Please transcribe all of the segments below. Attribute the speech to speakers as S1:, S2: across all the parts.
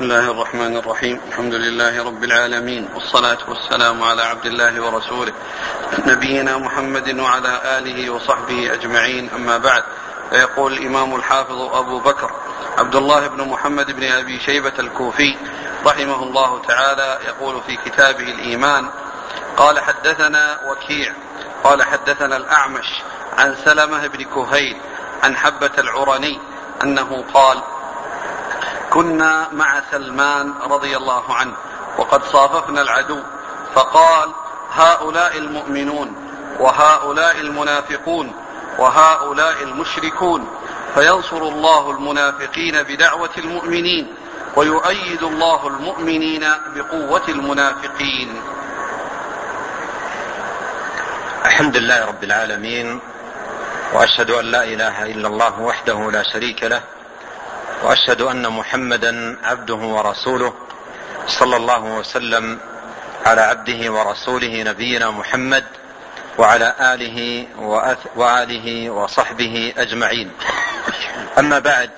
S1: بسم الله الرحمن الرحيم. الحمد لله رب العالمين. والصلاة والسلام على عبد الله ورسوله نبينا محمد وعلى آله وصحبه أجمعين. أما بعد فيقول الإمام الحافظ أبو بكر عبد الله بن محمد بن أبي شيبة الكوفي رحمه الله تعالى يقول في كتابه الإيمان قال حدثنا وكيع قال حدثنا الأعمش عن سلمة بن كهيل عن حبة العرني أنه قال كنا مع سلمان رضي الله عنه وقد صاففنا العدو فقال هؤلاء المؤمنون وهؤلاء المنافقون وهؤلاء المشركون فينصر الله المنافقين بدعوة المؤمنين ويؤيد الله المؤمنين بقوة المنافقين.
S2: الحمد لله رب العالمين وأشهد أن لا إله إلا الله وحده لا شريك له وأشهد أن محمدا عبده ورسوله صلى الله وسلم على عبده ورسوله نبينا محمد وعلى آله وآله وصحبه أجمعين. أما بعد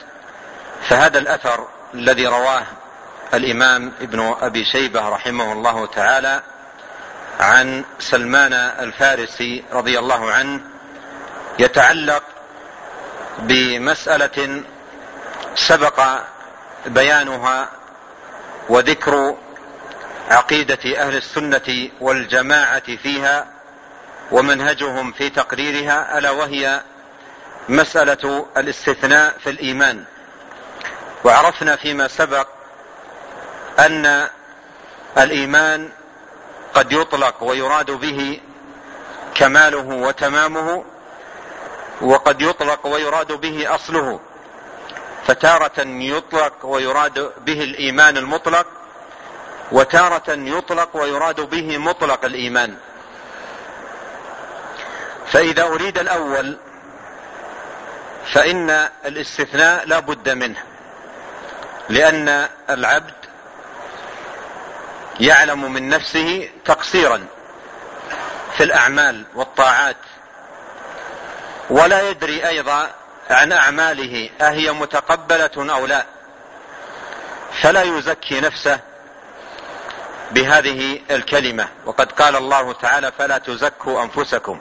S2: فهذا الأثر الذي رواه الإمام ابن أبي شيبة رحمه الله تعالى عن سلمان الفارسي رضي الله عنه يتعلق بمسألة سبق بيانها وذكر عقيدة أهل السنة والجماعة فيها ومنهجهم في تقريرها ألا وهي مسألة الاستثناء في الإيمان. وعرفنا فيما سبق أن الإيمان قد يطلق ويراد به كماله وتمامه وقد يطلق ويراد به أصله. فتارة يطلق ويراد به الإيمان المطلق وتارة يطلق ويراد به مطلق الإيمان. فإذا أريد الأول فإن الاستثناء لا بد منه لأن العبد يعلم من نفسه تقصيرا في الأعمال والطاعات ولا يدري أيضا عن أعماله أهي متقبلة أو لا؟ فلا يزكي نفسه بهذه الكلمة. وقد قال الله تعالى فلا تزكوا أنفسكم.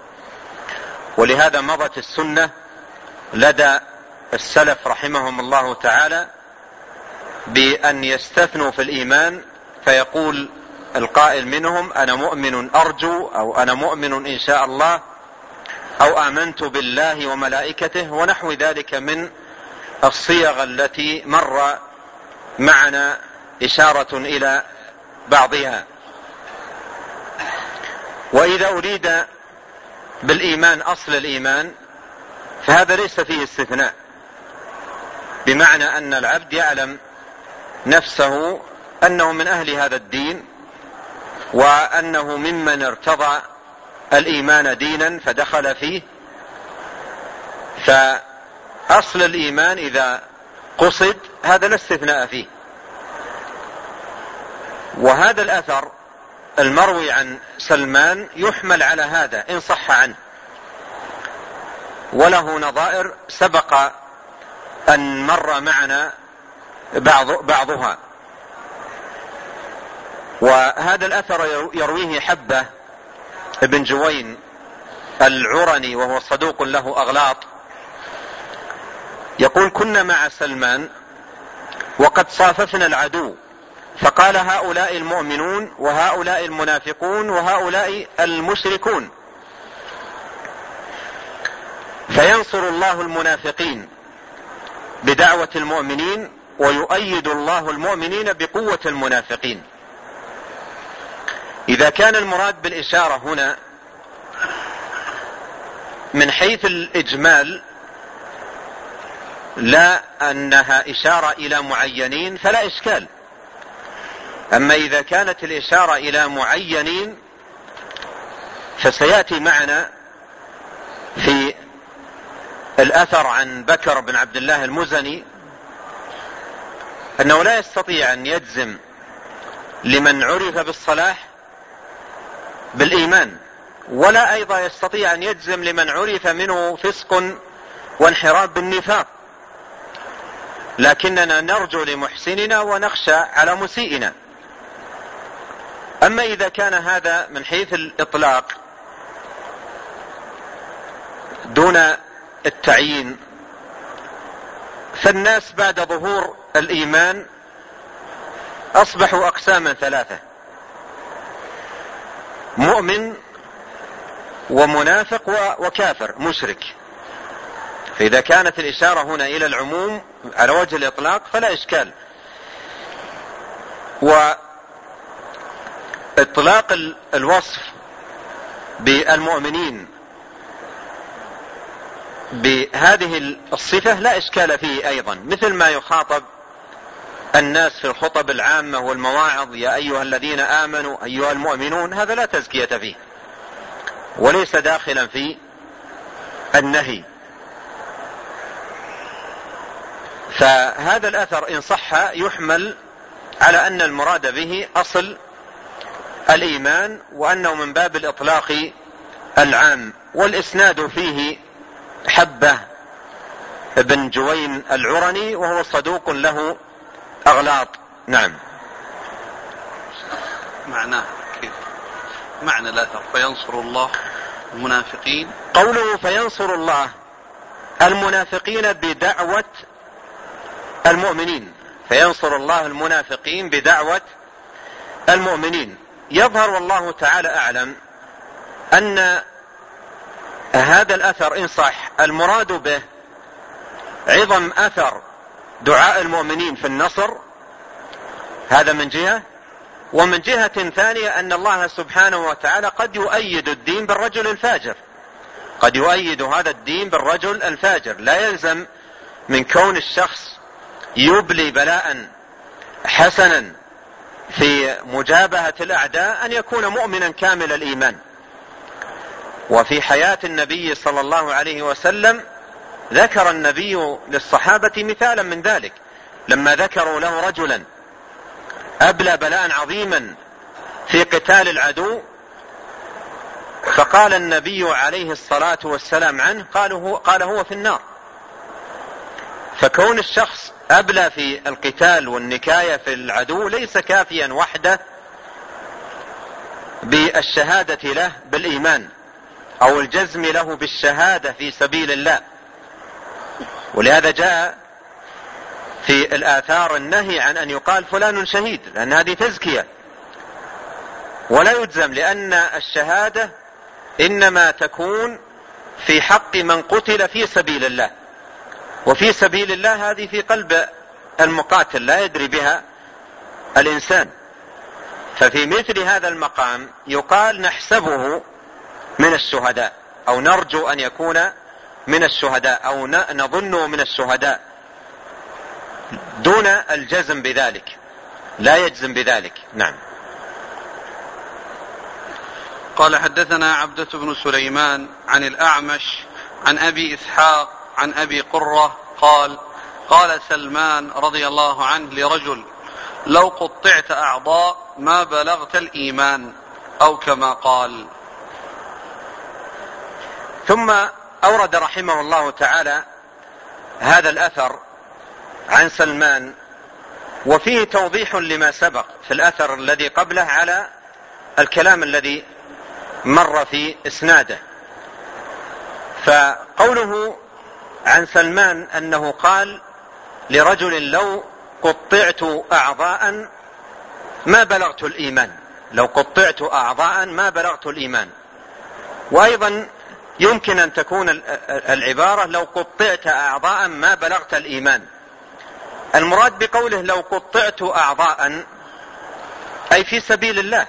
S2: ولهذا مضت السنة لدى السلف رحمهم الله تعالى بأن يستثنوا في الإيمان فيقول القائل منهم أنا مؤمن أرجو أو أنا مؤمن إن شاء الله أو آمنت بالله وملائكته ونحو ذلك من الصيغ التي مر معنا إشارة إلى بعضها. وإذا أريد بالإيمان أصل الإيمان فهذا ليس فيه استثناء بمعنى أن العبد يعلم نفسه أنه من أهل هذا الدين وأنه ممن ارتضى الإيمان دينا فدخل فيه. فأصل الإيمان إذا قصد هذا لا استثناء فيه. وهذا الأثر المروي عن سلمان يحمل على هذا إن صح عنه. وله نظائر سبق أن مر معنا بعض بعضها. وهذا الأثر يرويه حبة ابن جوين العرني وهو صدوق له أغلاط يقول كنا مع سلمان وقد صاففنا العدو فقال هؤلاء المؤمنون وهؤلاء المنافقون وهؤلاء المشركون فينصر الله المنافقين بدعوة المؤمنين ويؤيد الله المؤمنين بقوة المنافقين. إذا كان المراد بالإشارة هنا من حيث الإجمال لا أنها إشارة إلى معينين فلا إشكال. أما إذا كانت الإشارة إلى معينين فسيأتي معنا في الأثر عن بكر بن عبد الله المزني أنه لا يستطيع أن يجزم لمن عرف بالصلاح بالإيمان. ولا أيضا يستطيع أن يجزم لمن عرف منه فسق وانحراف بالنفاق. لكننا نرجو لمحسننا ونخشى على مسيئنا. أما إذا كان هذا من حيث الإطلاق دون التعيين فالناس بعد ظهور الإيمان أصبحوا أقساما ثلاثة. مؤمن ومنافق وكافر مشرك. فإذا كانت الإشارة هنا إلى العموم على وجه الإطلاق فلا إشكال. وإطلاق الوصف بالمؤمنين بهذه الصفة لا إشكال فيه أيضا مثل ما يخاطب الناس في الخطب العامة والمواعظ يا أيها الذين آمنوا أيها المؤمنون هذا لا تزكية فيه. وليس داخلا في النهي. فهذا الأثر إن صح يحمل على أن المراد به أصل الإيمان وأنه من باب الإطلاق العام. والإسناد فيه حبة بن جوين العرني وهو صدوق له أغلاط. نعم.
S1: معناه كيف؟ معنى الأثر فينصر الله المنافقين.
S2: قوله فينصر الله المنافقين بدعوة المؤمنين. فينصر الله المنافقين بدعوة المؤمنين. يظهر والله تعالى أعلم أن هذا الأثر إن صح المراد به عظم أثر دعاء المؤمنين في النصر هذا من جهة. ومن جهة ثانية أن الله سبحانه وتعالى قد يؤيد الدين بالرجل الفاجر. قد يؤيد هذا الدين بالرجل الفاجر. لا يلزم من كون الشخص يبلي بلاء حسنا في مجابهة الأعداء أن يكون مؤمنا كامل الإيمان. وفي حياة النبي صلى الله عليه وسلم ذكر النبي للصحابة مثالا من ذلك. لما ذكروا له رجلا أبلى بلاء عظيما في قتال العدو فقال النبي عليه الصلاة والسلام عنه قال هو, قال هو في النار. فكون الشخص أبلى في القتال والنكاية في العدو ليس كافيا وحده بالشهادة له بالإيمان أو الجزم له بالشهادة في سبيل الله. ولهذا جاء في الآثار النهي عن أن يقال فلان شهيد لأن هذه تزكية. ولا يجزم لأن الشهادة إنما تكون في حق من قتل في سبيل الله. وفي سبيل الله هذه في قلب المقاتل لا يدري بها الإنسان. ففي مثل هذا المقام يقال نحسبه من الشهداء أو نرجو أن يكون من الشهداء أو نظنه من الشهداء دون الجزم بذلك. لا يجزم بذلك. نعم.
S1: قال حدثنا عبدة بن سليمان عن الأعمش عن أبي إسحاق عن أبي قرة قال قال سلمان رضي الله عنه لرجل لو قطعت أعضاء ما بلغت الإيمان. أو كما قال.
S2: ثم أورد رحمه الله تعالى هذا الأثر عن سلمان وفيه توضيح لما سبق في الأثر الذي قبله على الكلام الذي مر في إسناده. فقوله عن سلمان أنه قال لرجل لو قطعت أعضاء ما بلغت الإيمان. لو قطعت أعضاء ما بلغت الإيمان. وأيضا يمكن أن تكون العبارة لو قطعت أعضاء ما بلغت الإيمان. المراد بقوله لو قطعت أعضاء أي في سبيل الله.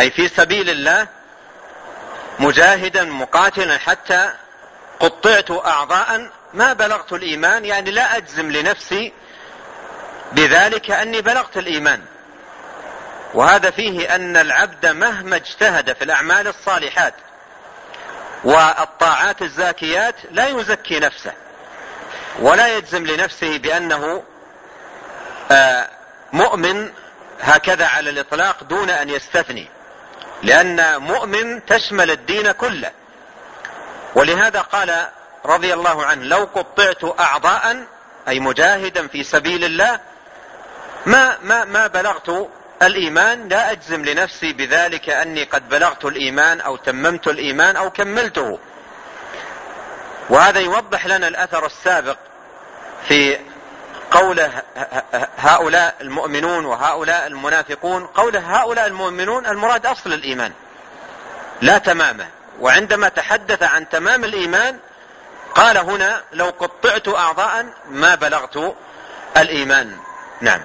S2: أي في سبيل الله مجاهدا مقاتلا حتى قطعت أعضاء ما بلغت الإيمان يعني لا أجزم لنفسي بذلك أني بلغت الإيمان. وهذا فيه أن العبد مهما اجتهد في الأعمال الصالحات والطاعات الزاكيات لا يزكي نفسه ولا يجزم لنفسه بأنه آه، مؤمن هكذا على الإطلاق دون أن يستثني لأن مؤمن تشمل الدين كله. ولهذا قال رضي الله عنه لو قطعت أعضاء أي مجاهدا في سبيل الله ما ما ما بلغت الإيمان لا أجزم لنفسي بذلك أني قد بلغت الإيمان أو تممت الإيمان أو كملته. وهذا يوضح لنا الأثر السابق في قوله هؤلاء المؤمنون وهؤلاء المنافقون. قوله هؤلاء المؤمنون المراد أصل الإيمان لا تمامه. وعندما تحدث عن تمام الإيمان قال هنا لو قطعت أعضاء ما بلغت الإيمان. نعم.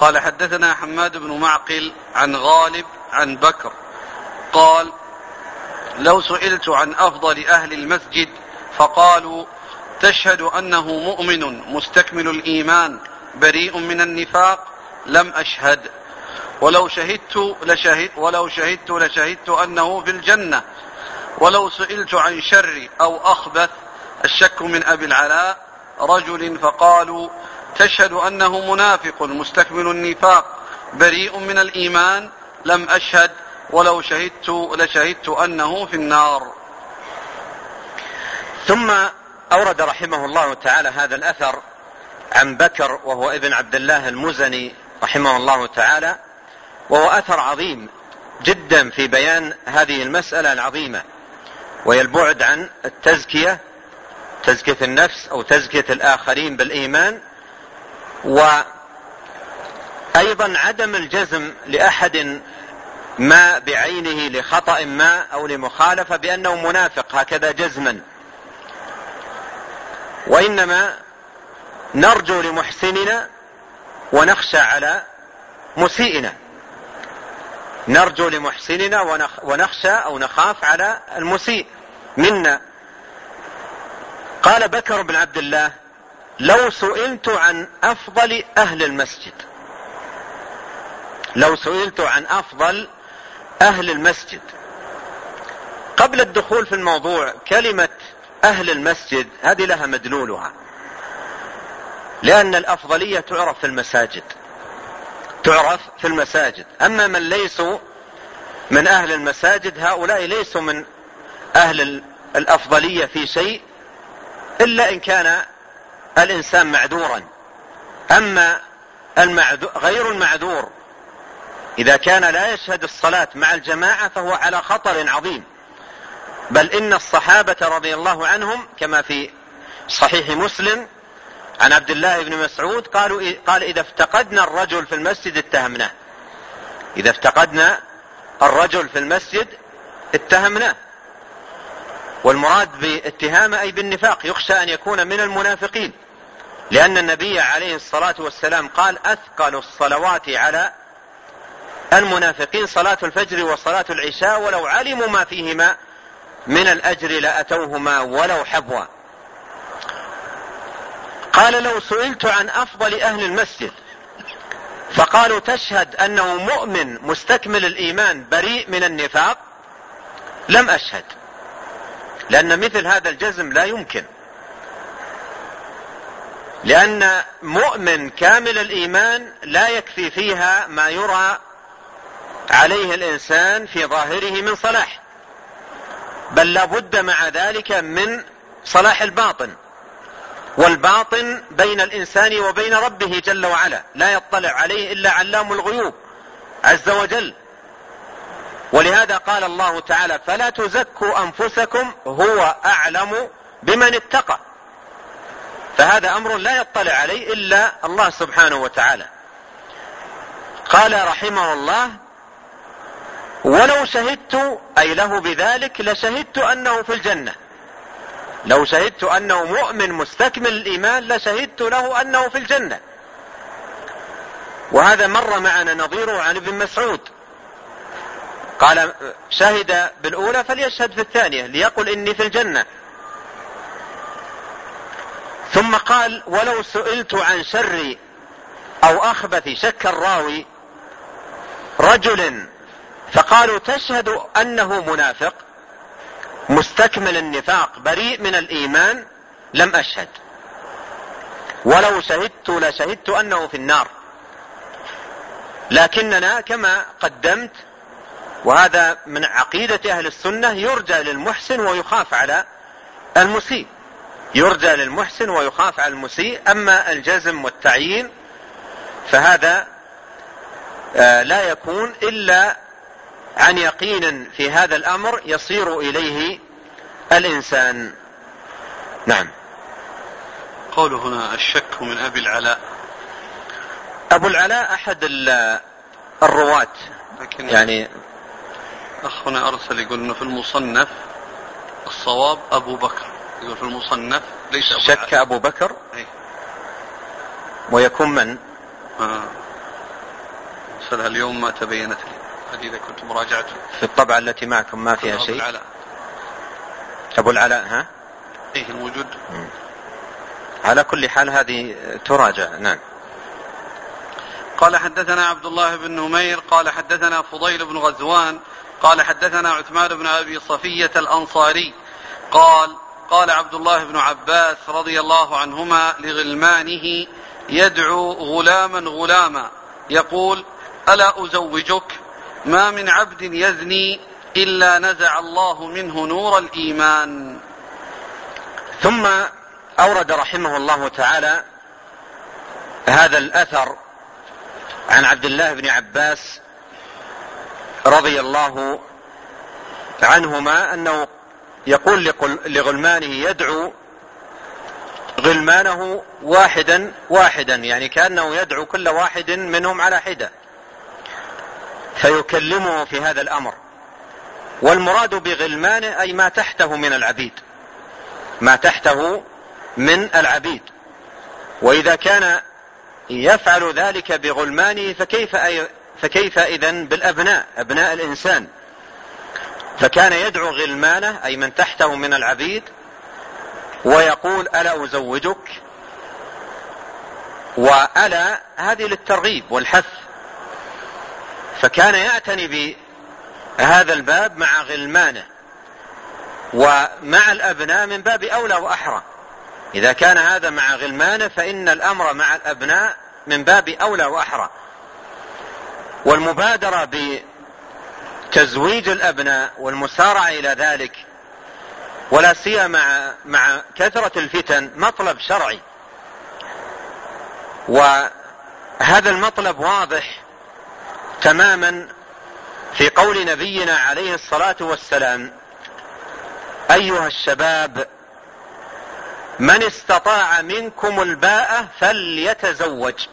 S1: قال حدثنا حماد بن معقل عن غالب عن بكر قال لو سئلت عن أفضل أهل المسجد فقالوا تشهد أنه مؤمن مستكمل الإيمان بريء من النفاق لم أشهد ولو شهدت لشهد ولو شهدت لشهدت أنه في الجنة ولو سئلت عن شر أو أخبث الشك من أبي العلاء رجل فقالوا تشهد أنه منافق مستكمل النفاق بريء من الإيمان. لم أشهد ولو شهدت لشهدت أنه في النار.
S2: ثم أورد رحمه الله تعالى هذا الأثر عن بكر وهو ابن عبد الله المزني رحمه الله تعالى وهو أثر عظيم جدا في بيان هذه المسألة العظيمة وهي البعد عن التزكية تزكية النفس أو تزكية الآخرين بالإيمان. وأيضا عدم الجزم لأحد ما بعينه لخطأ ما أو لمخالفة بأنه منافق هكذا جزما. وإنما نرجو لمحسننا ونخشى على مسيئنا. نرجو لمحسننا ونخشى أو نخاف على المسيء منا. قال بكر بن عبد الله لو سئلت عن أفضل أهل المسجد لو سئلت عن أفضل أهل المسجد قبل الدخول في الموضوع كلمة أهل المسجد هذه لها مدلولها لأن الأفضلية تعرف في المساجد تعرف في المساجد. أما من ليسوا من أهل المساجد هؤلاء ليسوا من أهل الأفضلية في شيء إلا إن كان الإنسان معذورا. أما غير المعذور إذا كان لا يشهد الصلاة مع الجماعة فهو على خطر عظيم. بل إن الصحابة رضي الله عنهم كما في صحيح مسلم عن عبد الله بن مسعود قالوا قال إذا افتقدنا الرجل في المسجد اتهمناه. إذا افتقدنا الرجل في المسجد اتهمناه. والمراد باتهامه أي بالنفاق يخشى أن يكون من المنافقين لأن النبي عليه الصلاة والسلام قال أثقل الصلوات على المنافقين صلاة الفجر وصلاة العشاء ولو علموا ما فيهما من الأجر لأتوهما ولو حبوا. قال لو سئلت عن أفضل أهل المسجد فقالوا تشهد أنه مؤمن مستكمل الإيمان بريء من النفاق؟ لم أشهد. لأن مثل هذا الجزم لا يمكن. لأن مؤمن كامل الإيمان لا يكفي فيها ما يرى عليه الإنسان في ظاهره من صلاح. بل لابد مع ذلك من صلاح الباطن. والباطن بين الإنسان وبين ربه جل وعلا. لا يطلع عليه إلا علام الغيوب عز وجل. ولهذا قال الله تعالى فلا تزكوا أنفسكم هو أعلم بمن اتقى. فهذا أمر لا يطلع عليه إلا الله سبحانه وتعالى. قال رحمه الله ولو شهدت أي له بذلك لشهدت أنه في الجنة. لو شهدت أنه مؤمن مستكمل الإيمان لشهدت له أنه في الجنة. وهذا مر معنا نظيره عن ابن مسعود. قال شهد بالأولى فليشهد في الثانية ليقل إني في الجنة. ثم قال ولو سئلت عن شر أو أخبث شك الراوي رجل فقالوا تشهد أنه منافق مستكمل النفاق بريء من الإيمان لم أشهد. ولو شهدت لشهدت أنه في النار. لكننا كما قدمت وهذا من عقيدة أهل السنة يرجى للمحسن ويخاف على المسيء. يرجى للمحسن ويخاف على المسيء أما الجزم والتعيين فهذا آه، لا يكون إلا عن يقين في هذا الأمر يصير إليه الإنسان. نعم.
S1: قوله هنا الشك من أبي العلاء.
S2: أبو العلاء أحد الرواة.
S1: لكن
S2: يعني
S1: أخونا أرسل يقول أنه في المصنف الصواب أبو بكر. يقول في المصنف ليس أبو
S2: شك. أبو بكر؟
S1: إيه.
S2: ويكون من؟
S1: آه. أرسلها اليوم ما تبينت لي. هذه إذا كنت مراجعته
S2: في الطبعة التي معكم ما فيها
S1: أبو
S2: شيء.
S1: العلاء.
S2: أبو العلاء ها؟
S1: إيه الموجود
S2: على كل حال هذه تراجع. نعم.
S1: قال حدثنا عبد الله بن نمير قال حدثنا فضيل بن غزوان قال حدثنا عثمان بن أبي صفية الأنصاري قال قال عبد الله بن عباس رضي الله عنهما لغلمانه يدعو غلاما غلاما يقول ألا أزوجك؟ ما من عبد يزني إلا نزع الله منه نور الإيمان.
S2: ثم أورد رحمه الله تعالى هذا الأثر عن عبد الله بن عباس رضي الله عنهما أنه يقول لغلمانه يدعو غلمانه واحدا واحدا يعني كأنه يدعو كل واحد منهم على حدة فيكلمه في هذا الأمر. والمراد بغلمانه أي ما تحته من العبيد ما تحته من العبيد. وإذا كان يفعل ذلك بغلمانه فكيف فكيف إذا بالأبناء أبناء الإنسان؟ فكان يدعو غلمانه أي من تحته من العبيد ويقول ألا أزوجك؟ وألا هذه للترغيب والحث. فكان يعتني بهذا الباب مع غلمانه ومع الأبناء من باب أولى وأحرى. إذا كان هذا مع غلمانه فإن الأمر مع الأبناء من باب أولى وأحرى. والمبادرة بتزويج الأبناء والمسارعة إلى ذلك ولا سيما مع مع كثرة الفتن مطلب شرعي. وهذا المطلب واضح تماما في قول نبينا عليه الصلاة والسلام أيها الشباب من استطاع منكم الباءة فليتزوج.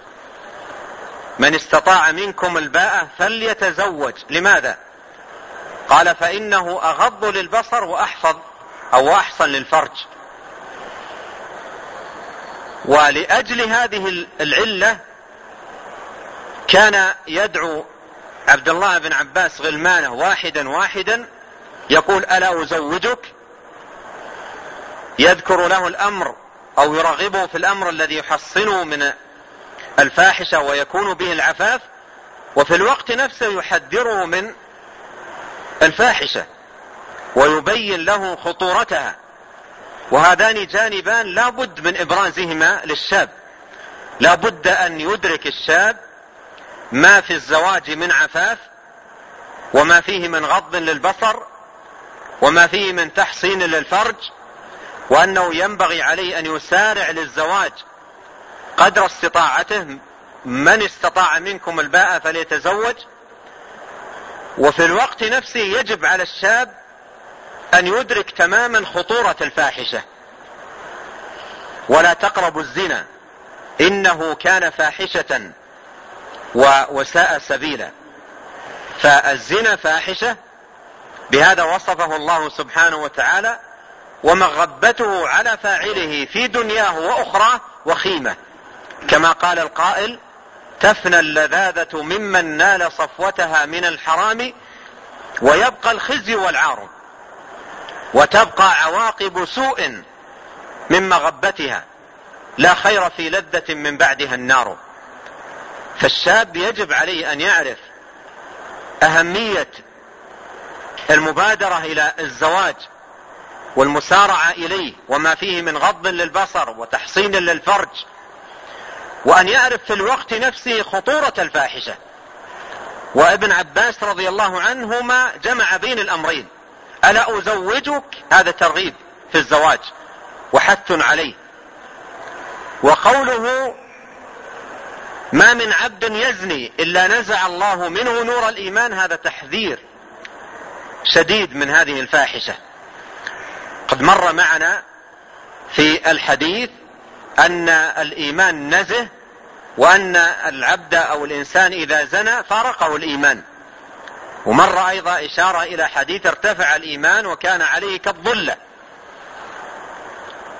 S2: من استطاع منكم الباءة فليتزوج. لماذا؟ قال فإنه أغض للبصر وأحفظ أو أحصن للفرج. ولأجل هذه العلة كان يدعو عبد الله بن عباس غلمانة واحدا واحدا يقول ألا أزوجك؟ يذكر له الأمر أو يرغبه في الأمر الذي يحصنه من الفاحشة ويكون به العفاف وفي الوقت نفسه يحذره من الفاحشة ويبين له خطورتها. وهذان جانبان لا بد من إبرازهما للشاب. لا بد أن يدرك الشاب ما في الزواج من عفاف وما فيه من غض للبصر وما فيه من تحصين للفرج وأنه ينبغي عليه أن يسارع للزواج. قدر استطاعته من استطاع منكم الباء فليتزوج. وفي الوقت نفسه يجب على الشاب أن يدرك تماما خطورة الفاحشة. ولا تقربوا الزنا إنه كان فاحشة وساء سبيلا. فالزنا فاحشة بهذا وصفه الله سبحانه وتعالى. ومغبته على فاعله في دنياه وأخراه وخيمة. كما قال القائل تفنى اللذاذة ممن نال صفوتها من الحرام ويبقى الخزي والعار وتبقى عواقب سوء من مغبتها لا خير في لذة من بعدها النار. فالشاب يجب عليه أن يعرف أهمية المبادرة إلى الزواج والمسارعة إليه وما فيه من غض للبصر وتحصين للفرج وأن يعرف في الوقت نفسه خطورة الفاحشة. وابن عباس رضي الله عنهما جمع بين الأمرين. ألا أزوجك؟ هذا ترغيب في الزواج. وحث عليه. وقوله ما من عبد يزني إلا نزع الله منه نور الإيمان هذا تحذير شديد من هذه الفاحشة. قد مر معنا في الحديث أن الإيمان نزه وأن العبد أو الإنسان إذا زنى فارقه الإيمان. ومر أيضا إشارة إلى حديث ارتفع الإيمان وكان عليه كالظلة.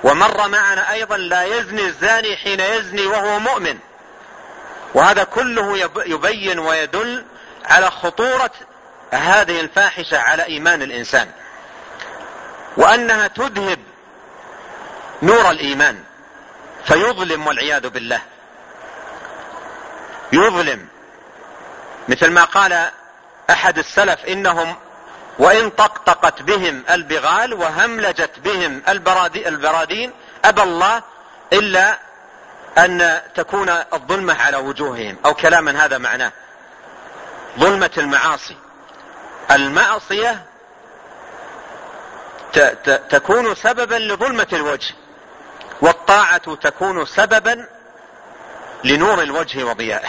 S2: ومر معنا أيضا لا يزني الزاني حين يزني وهو مؤمن. وهذا كله يبين ويدل على خطورة هذه الفاحشة على إيمان الإنسان. وأنها تذهب نور الإيمان. فيظلم والعياذ بالله. يظلم. مثل ما قال أحد السلف إنهم وإن طقطقت بهم البغال وهملجت بهم البرادين أبى الله إلا أن تكون الظلمة على وجوههم. أو كلاما هذا معناه. ظلمة المعاصي. المعصية تكون سببا لظلمة الوجه. والطاعة تكون سببا لنور الوجه وضيائه.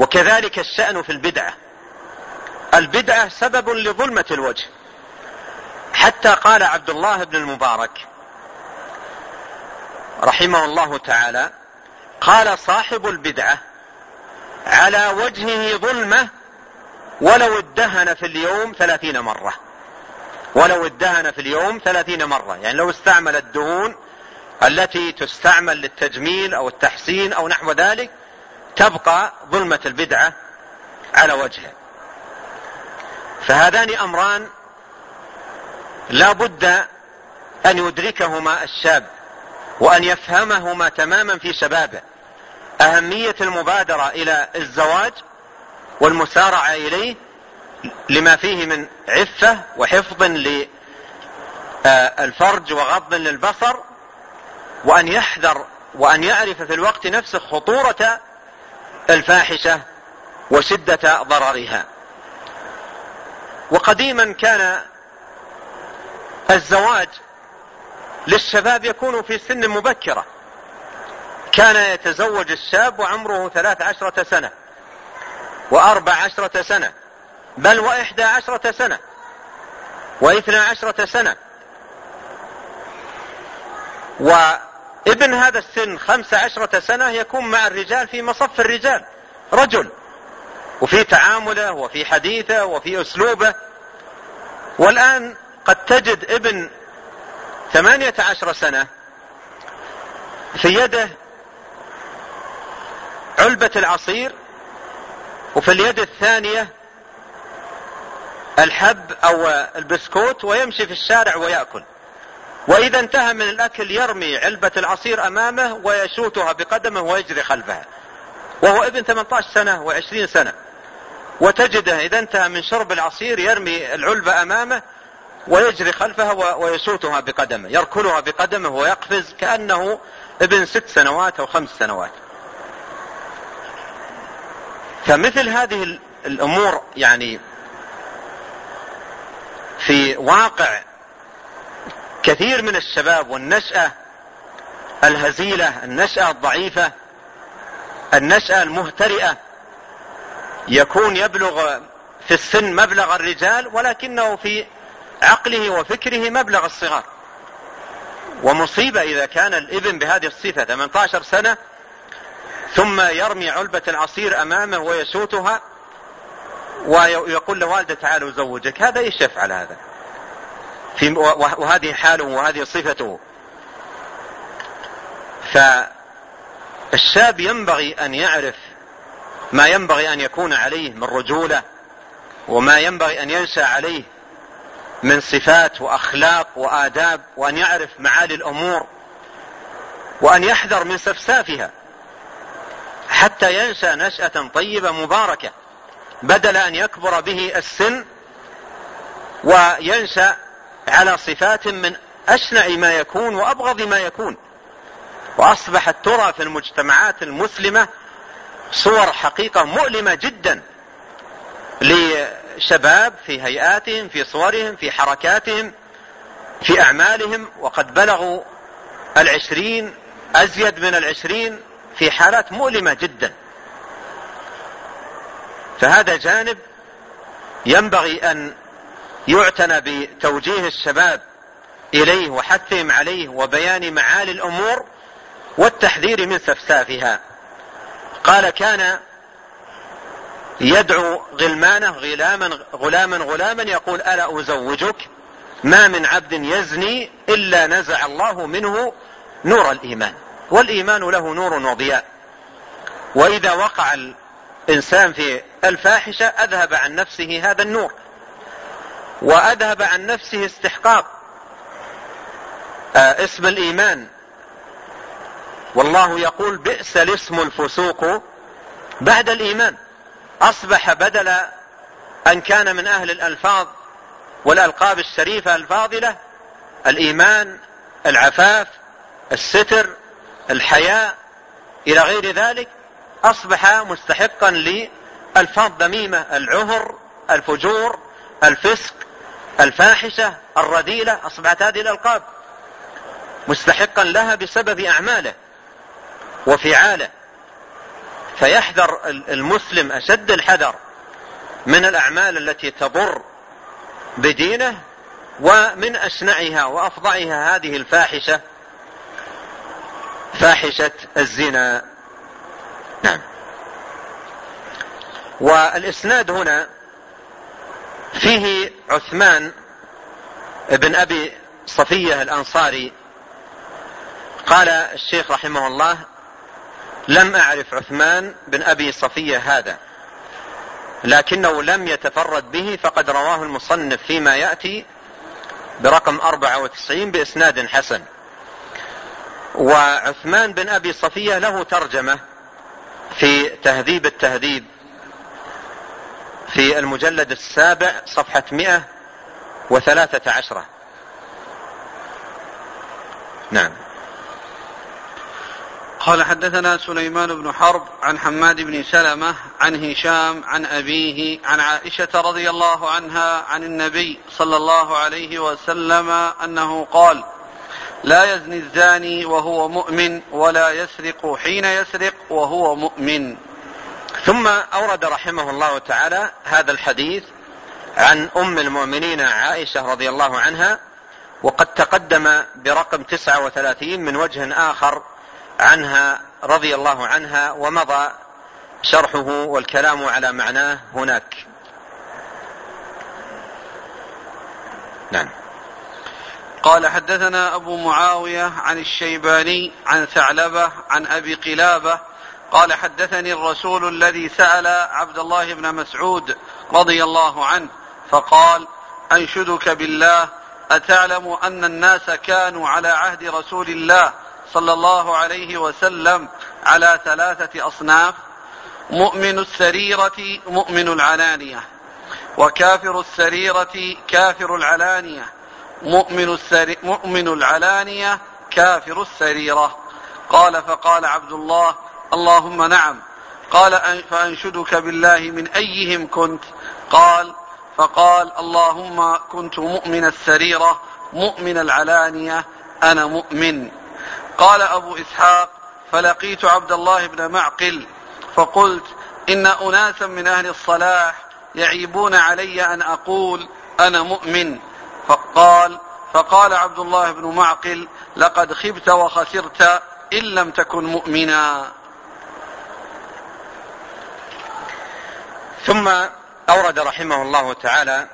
S2: وكذلك الشأن في البدعة. البدعة سبب لظلمة الوجه. حتى قال عبد الله بن المبارك رحمه الله تعالى قال صاحب البدعة على وجهه ظلمة ولو ادهن في اليوم ثلاثين مرة. ولو ادهن في اليوم ثلاثين مرة. يعني لو استعمل الدهون التي تستعمل للتجميل أو التحسين أو نحو ذلك تبقى ظلمة البدعة على وجهه فهذان أمران لا بد أن يدركهما الشاب وأن يفهمهما تماما في شبابه. أهمية المبادرة إلى الزواج والمسارعة إليه لما فيه من عفة وحفظ للفرج وغض للبصر وأن يحذر وأن يعرف في الوقت نفسه خطورة الفاحشة وشدة ضررها. وقديما كان الزواج للشباب يكون في سن مبكرة. كان يتزوج الشاب وعمره ثلاث عشرة سنة وأربع عشرة سنة بل وإحدى عشرة سنة وإثنى عشرة سنة. وابن هذا السن خمس عشرة سنة يكون مع الرجال في مصف الرجال. رجل. وفي تعامله وفي حديثه وفي أسلوبه. والآن قد تجد ابن ثمانية عشر سنة في يده علبة العصير وفي اليد الثانية الحب أو البسكوت ويمشي في الشارع ويأكل. وإذا انتهى من الأكل يرمي علبة العصير أمامه ويشوتها بقدمه ويجري خلفها. وهو ابن 18 سنة و20 سنة. وتجده إذا انتهى من شرب العصير يرمي العلبة أمامه ويجري خلفها ويسوتها بقدمه يركلها بقدمه ويقفز كأنه ابن ست سنوات أو خمس سنوات. فمثل هذه الأمور يعني في واقع كثير من الشباب والنشأة الهزيلة النشأة الضعيفة النشأة المهترئة يكون يبلغ في السن مبلغ الرجال ولكنه في عقله وفكره مبلغ الصغار. ومصيبة إذا كان الإبن بهذه الصفة 18 سنة ثم يرمي علبة العصير أمامه ويسوتها ويقول لوالدة تعالوا زوجك هذا إيش يفعل هذا؟ في وهذه حاله وهذه صفته. فالشاب ينبغي أن يعرف ما ينبغي أن يكون عليه من رجولة وما ينبغي أن ينشأ عليه من صفات وأخلاق وآداب وأن يعرف معالي الأمور وأن يحذر من سفسافها حتى ينشا نشأة طيبة مباركة بدل أن يكبر به السن وينشا على صفات من أشنع ما يكون وأبغض ما يكون. وأصبحت ترى في المجتمعات المسلمة صور حقيقة مؤلمة جدا شباب في هيئاتهم في صورهم في حركاتهم في أعمالهم. وقد بلغوا العشرين أزيد من العشرين في حالات مؤلمة جدا. فهذا جانب ينبغي أن يعتنى بتوجيه الشباب إليه وحثهم عليه وبيان معالي الأمور والتحذير من سفسافها. قال كان يدعو غلمانه غلاما غلاما غلاما يقول ألا أزوجك؟ ما من عبد يزني إلا نزع الله منه نور الإيمان والإيمان له نور وضياء. وإذا وقع الإنسان في الفاحشة أذهب عن نفسه هذا النور. وأذهب عن نفسه استحقاق. آه، اسم الإيمان. والله يقول بئس الاسم الفسوق بعد الإيمان. أصبح بدل أن كان من أهل الألفاظ والألقاب الشريفة الفاضلة الإيمان العفاف الستر الحياء إلى غير ذلك أصبح مستحقا لألفاظ ذميمة العهر الفجور الفسق الفاحشة الرذيلة أصبحت هذه الألقاب مستحقا لها بسبب أعماله وفعاله. فيحذر المسلم أشد الحذر من الأعمال التي تضر بدينه ومن أشنعها وأفظعها هذه الفاحشة فاحشة الزنا. نعم. والإسناد هنا فيه عثمان بن أبي صفية الأنصاري. قال الشيخ رحمه الله لم أعرف عثمان بن أبي صفية هذا لكنه لم يتفرد به فقد رواه المصنف فيما يأتي برقم 94 بإسناد حسن. وعثمان بن أبي صفية له ترجمة في تهذيب التهذيب. في المجلد السابع صفحة مئة وثلاثة عشرة.
S1: نعم. قال حدثنا سليمان بن حرب عن حماد بن سلمة عن هشام عن أبيه عن عائشة رضي الله عنها عن النبي صلى الله عليه وسلم أنه قال لا يزني الزاني وهو مؤمن ولا يسرق حين يسرق وهو مؤمن.
S2: ثم أورد رحمه الله تعالى هذا الحديث عن أم المؤمنين عائشة رضي الله عنها وقد تقدم برقم 39 من وجه آخر عنها رضي الله عنها ومضى شرحه والكلام على معناه هناك.
S1: نعم. قال حدثنا أبو معاوية عن الشيباني عن ثعلبة عن أبي قلابة قال حدثني الرسول الذي سأل عبد الله بن مسعود رضي الله عنه فقال أنشدك بالله أتعلم أن الناس كانوا على عهد رسول الله صلى الله عليه وسلم على ثلاثة أصناف مؤمن السريرة مؤمن العلانية وكافر السريرة كافر العلانية مؤمن, السري مؤمن العلانية كافر السريرة. قال فقال عبد الله اللهم نعم. قال فأنشدك بالله من أيهم كنت. قال فقال اللهم كنت مؤمن السريرة مؤمن العلانية أنا مؤمن. قال أبو إسحاق فلقيت عبد الله بن معقل فقلت إن أناسا من أهل الصلاح يعيبون علي أن أقول أنا مؤمن. فقال فقال عبد الله بن معقل لقد خبت وخسرت إن لم تكن مؤمنا.
S2: ثم أورد رحمه الله تعالى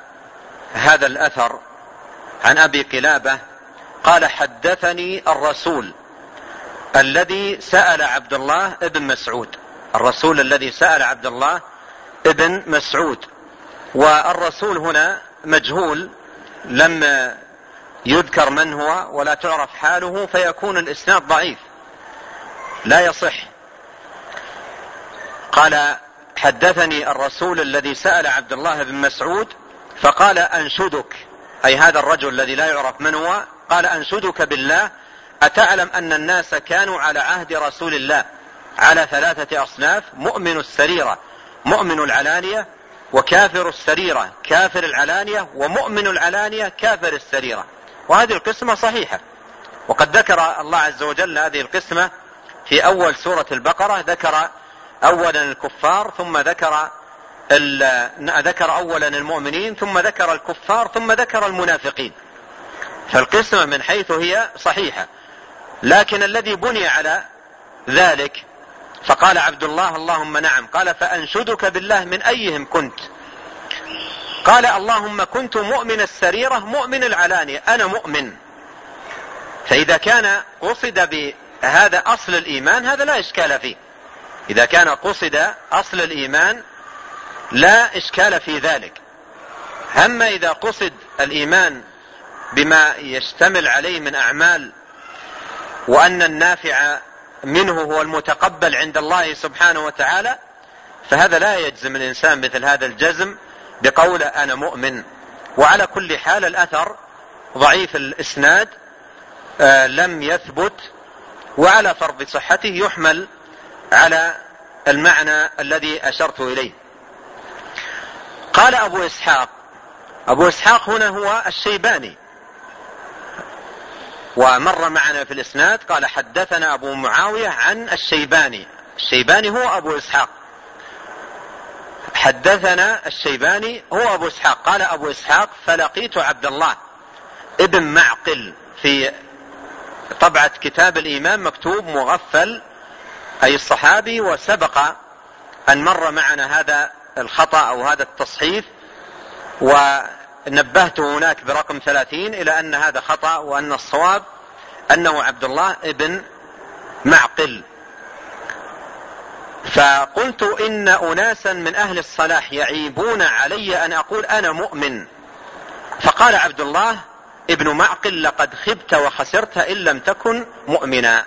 S2: هذا الأثر عن أبي قلابة قال حدثني الرسول الذي سأل عبد الله ابن مسعود. الرسول الذي سأل عبد الله ابن مسعود. والرسول هنا مجهول لم يذكر من هو ولا تعرف حاله فيكون الإسناد ضعيف. لا يصح. قال حدثني الرسول الذي سأل عبد الله بن مسعود فقال أنشدك. أي هذا الرجل الذي لا يعرف من هو قال أنشدك بالله. أتعلم أن الناس كانوا على عهد رسول الله على ثلاثة أصناف مؤمن السريرة مؤمن العلانية وكافر السريرة كافر العلانية ومؤمن العلانية كافر السريرة. وهذه القسمة صحيحة. وقد ذكر الله عز وجل هذه القسمة في أول سورة البقرة ذكر أولا الكفار ثم ذكر ذكر أولا المؤمنين ثم ذكر الكفار ثم ذكر المنافقين. فالقسمة من حيث هي صحيحة. لكن الذي بني على ذلك فقال عبد الله اللهم نعم قال فأنشدك بالله من أيهم كنت؟ قال اللهم كنت مؤمن السريرة مؤمن العلانية أنا مؤمن. فإذا كان قصد بهذا أصل الإيمان هذا لا إشكال فيه. إذا كان قصد أصل الإيمان لا إشكال في ذلك. أما إذا قصد الإيمان بما يشتمل عليه من أعمال وأن النافع منه هو المتقبل عند الله سبحانه وتعالى فهذا لا يجزم الإنسان مثل هذا الجزم بقول أنا مؤمن. وعلى كل حال الأثر ضعيف الإسناد آه لم يثبت وعلى فرض صحته يحمل على المعنى الذي أشرت إليه. قال أبو إسحاق أبو إسحاق هنا هو الشيباني. ومر معنا في الإسناد قال حدثنا أبو معاوية عن الشيباني. الشيباني هو أبو إسحاق. حدثنا الشيباني هو أبو إسحاق. قال أبو إسحاق فلقيت عبد الله ابن معقل في طبعة كتاب الإيمان مكتوب مغفل أي الصحابي وسبق أن مر معنا هذا الخطأ أو هذا التصحيف ونبهت هناك برقم ثلاثين إلى أن هذا خطأ وأن الصواب أنه عبد الله ابن معقل. فقلت إن أناسا من أهل الصلاح يعيبون علي أن أقول أنا مؤمن. فقال عبد الله ابن معقل لقد خبت وخسرت إن لم تكن مؤمنا.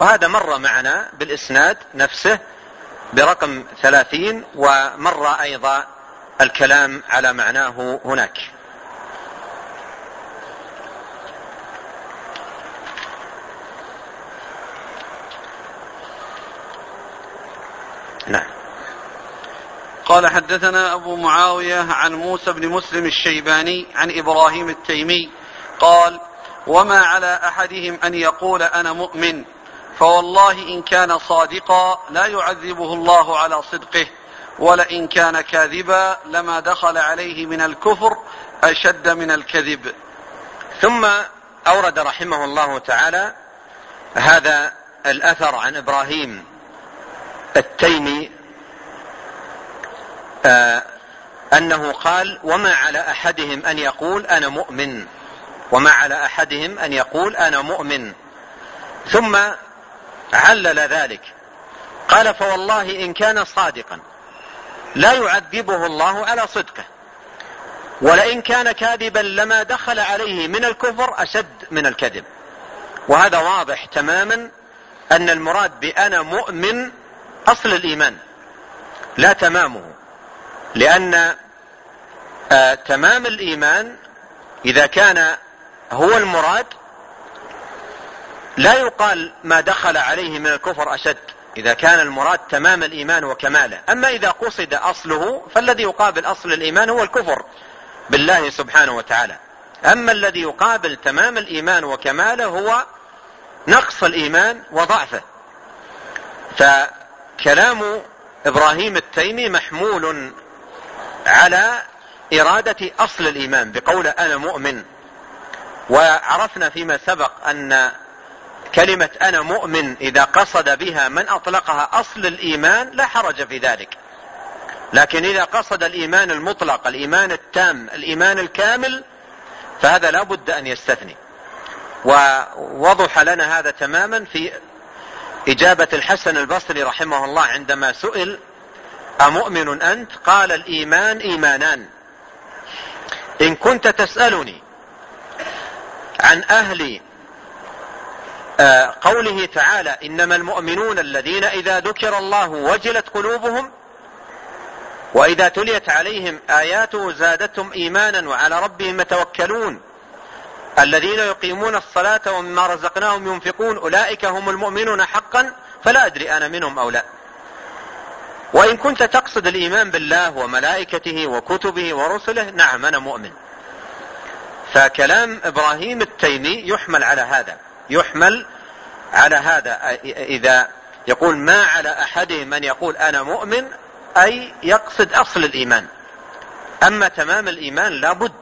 S2: وهذا مر معنا بالإسناد نفسه برقم ثلاثين ومر أيضا الكلام على معناه هناك. نعم.
S1: قال حدثنا أبو معاوية عن موسى بن مسلم الشيباني عن إبراهيم التيمي قال وما على أحدهم أن يقول أنا مؤمن فوالله إن كان صادقا لا يعذبه الله على صدقه ولئن كان كاذبا لما دخل عليه من الكفر أشد من الكذب.
S2: ثم أورد رحمه الله تعالى هذا الأثر عن إبراهيم التيمي آه أنه قال وما على أحدهم أن يقول أنا مؤمن وما على أحدهم أن يقول أنا مؤمن ثم علل ذلك. قال فوالله إن كان صادقا لا يعذبه الله على صدقه. ولئن كان كاذبا لما دخل عليه من الكفر أشد من الكذب. وهذا واضح تماما أن المراد بأنا مؤمن أصل الإيمان لا تمامه. لأن آه تمام الإيمان إذا كان هو المراد لا يقال ما دخل عليه من الكفر أشد إذا كان المراد تمام الإيمان وكماله. أما إذا قصد أصله فالذي يقابل أصل الإيمان هو الكفر بالله سبحانه وتعالى. أما الذي يقابل تمام الإيمان وكماله هو نقص الإيمان وضعفه. فكلام إبراهيم التيمي محمول على إرادة أصل الإيمان بقول أنا مؤمن. وعرفنا فيما سبق أن كلمة أنا مؤمن إذا قصد بها من أطلقها أصل الإيمان لا حرج في ذلك. لكن إذا قصد الإيمان المطلق الإيمان التام الإيمان الكامل فهذا لا بد أن يستثني. ووضح لنا هذا تماما في إجابة الحسن البصري رحمه الله عندما سئل أمؤمن أنت؟ قال الإيمان إيمانان. إن كنت تسألني عن أهل آه، قوله تعالى إنما المؤمنون الذين إذا ذكر الله وجلت قلوبهم وإذا تليت عليهم آياته زادتهم إيمانا وعلى ربهم يتوكلون الذين يقيمون الصلاة ومما رزقناهم ينفقون أولئك هم المؤمنون حقا فلا أدري أنا منهم أو لا. وإن كنت تقصد الإيمان بالله وملائكته وكتبه ورسله نعم أنا مؤمن. فكلام إبراهيم التيمي يحمل على هذا. يحمل على هذا. إذا يقول ما على احدهم من يقول أنا مؤمن أي يقصد أصل الإيمان. أما تمام الإيمان لا بد.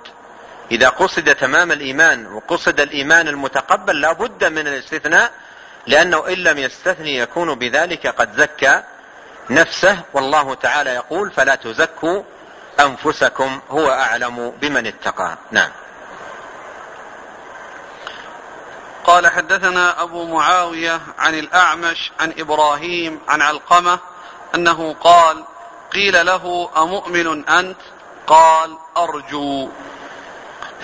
S2: إذا قصد تمام الإيمان وقصد الإيمان المتقبل لا بد من الاستثناء لأنه إن لم يستثني يكون بذلك قد زكى نفسه. والله تعالى يقول فلا تزكوا أنفسكم هو أعلم بمن اتقى. نعم.
S1: قال حدثنا أبو معاوية عن الأعمش عن إبراهيم عن علقمة أنه قال قيل له أمؤمن أنت؟ قال أرجو.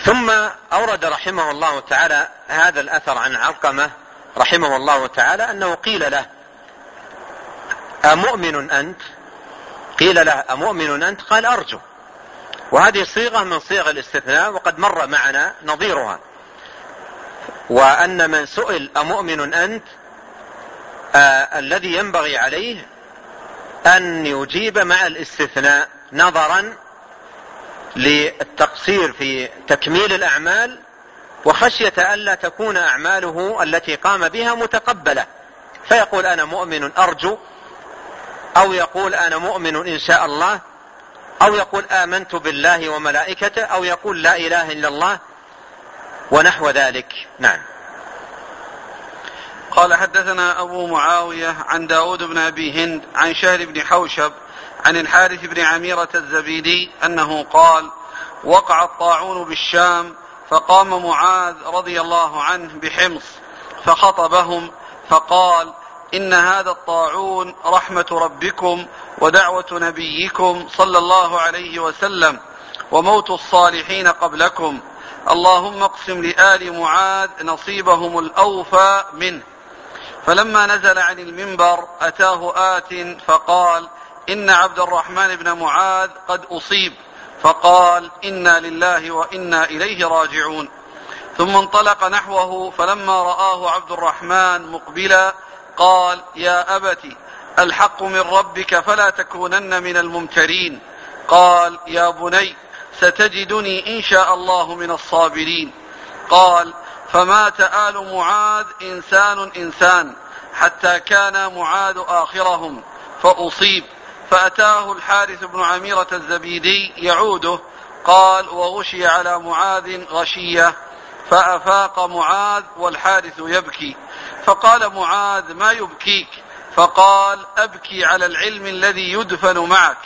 S2: ثم أورد رحمه الله تعالى هذا الأثر عن علقمة رحمه الله تعالى أنه قيل له أمؤمن أنت؟ قيل له أمؤمن أنت؟ قال أرجو. وهذه صيغة من صيغ الاستثناء وقد مر معنا نظيرها. وأن من سئل أمؤمن أنت؟ آه الذي ينبغي عليه أن يجيب مع الاستثناء نظرا للتقصير في تكميل الأعمال وخشية ألا تكون أعماله التي قام بها متقبلة. فيقول أنا مؤمن أرجو أو يقول أنا مؤمن إن شاء الله أو يقول آمنت بالله وملائكته أو يقول لا إله إلا الله ونحو ذلك. نعم.
S1: قال حدثنا أبو معاوية عن داود بن أبي هند عن شهر بن حوشب عن الحارث بن عميرة الزبيدي أنه قال وقع الطاعون بالشام فقام معاذ رضي الله عنه بحمص فخطبهم فقال إن هذا الطاعون رحمة ربكم ودعوة نبيكم صلى الله عليه وسلم وموت الصالحين قبلكم. اللهم اقسم لآل معاذ نصيبهم الأوفى منه. فلما نزل عن المنبر أتاه آت فقال إن عبد الرحمن بن معاذ قد أصيب. فقال إنا لله وإنا إليه راجعون. ثم انطلق نحوه فلما رآه عبد الرحمن مقبلا قال يا أبت الحق من ربك فلا تكونن من الممترين. قال يا بني ستجدني إن شاء الله من الصابرين. قال فمات آل معاذ إنسان إنسان حتى كان معاذ آخرهم فأصيب. فأتاه الحارث بن عميرة الزبيدي يعوده قال وغشي على معاذ غشية فأفاق معاذ والحارث يبكي. فقال معاذ ما يبكيك؟ فقال أبكي على العلم الذي يدفن معك.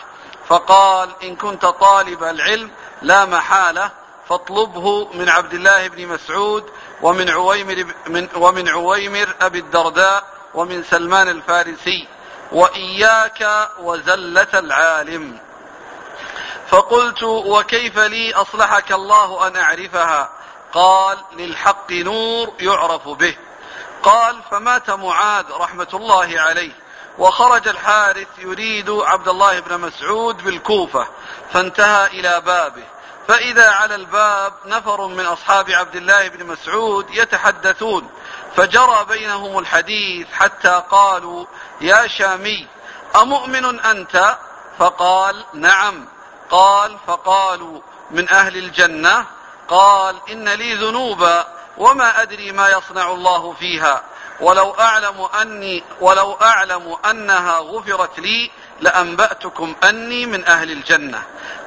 S1: فقال إن كنت طالب العلم لا محالة فاطلبه من عبد الله بن مسعود ومن عويمر من ومن عويمر أبي الدرداء ومن سلمان الفارسي وإياك وزلة العالم. فقلت وكيف لي أصلحك الله أن أعرفها؟ قال للحق نور يعرف به. قال فمات معاذ رحمة الله عليه وخرج الحارث يريد عبد الله بن مسعود بالكوفة فانتهى إلى بابه. فإذا على الباب نفر من أصحاب عبد الله بن مسعود يتحدثون فجرى بينهم الحديث حتى قالوا يا شامي أمؤمن أنت؟ فقال نعم. قال فقالوا من أهل الجنة؟ قال إن لي ذنوبا وما أدري ما يصنع الله فيها ولو أعلم أني ولو أعلم أنها غفرت لي لأنبأتكم أني من أهل الجنة.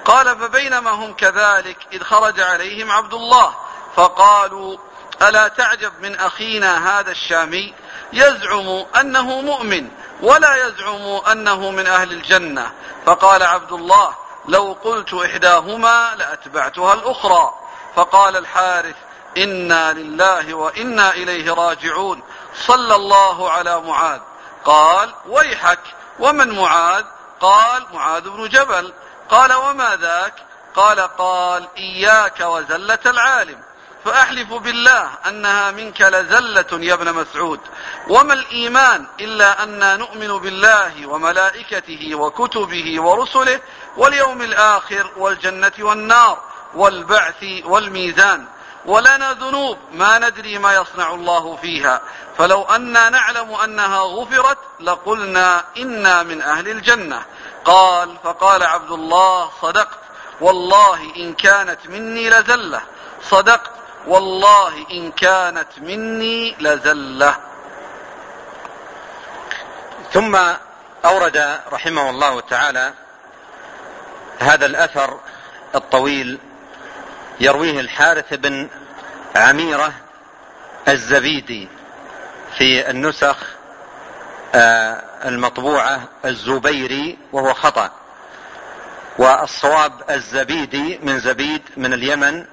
S1: قال فبينما هم كذلك إذ خرج عليهم عبد الله فقالوا ألا تعجب من أخينا هذا الشامي؟ يزعم أنه مؤمن ولا يزعم أنه من أهل الجنة. فقال عبد الله لو قلت إحداهما لأتبعتها الأخرى. فقال الحارث إنا لله وإنا إليه راجعون. صلى الله على معاذ. قال ويحك. ومن معاذ؟ قال معاذ بن جبل. قال وما ذاك؟ قال قال إياك وزلة العالم. فأحلف بالله أنها منك لزلة يا ابن مسعود. وما الإيمان إلا أنا نؤمن بالله وملائكته وكتبه ورسله واليوم الآخر والجنة والنار والبعث والميزان. ولنا ذنوب. ما ندري ما يصنع الله فيها. فلو أنا نعلم أنها غفرت لقلنا إنا من أهل الجنة. قال فقال عبد الله صدقت. والله إن كانت مني لزلة. صدقت. والله إن كانت مني لزلة.
S2: ثم أورد رحمه الله تعالى هذا الأثر الطويل يرويه الحارث بن عميرة الزبيدي في النسخ آه، المطبوعة الزبيري وهو خطأ. والصواب الزبيدي من زبيد من اليمن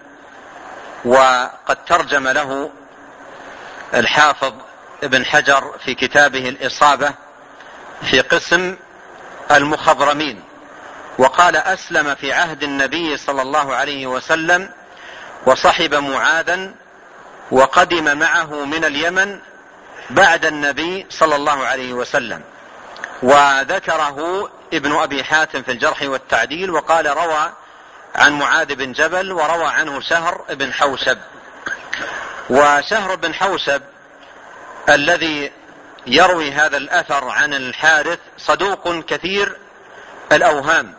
S2: وقد ترجم له الحافظ ابن حجر في كتابه الإصابة في قسم المخضرمين. وقال أسلم في عهد النبي صلى الله عليه وسلم وصحب معاذا وقدم معه من اليمن بعد النبي صلى الله عليه وسلم. وذكره ابن أبي حاتم في الجرح والتعديل وقال روى عن معاذ بن جبل وروى عنه شهر بن حوشب. وشهر بن حوشب الذي يروي هذا الأثر عن الحارث صدوق كثير الأوهام.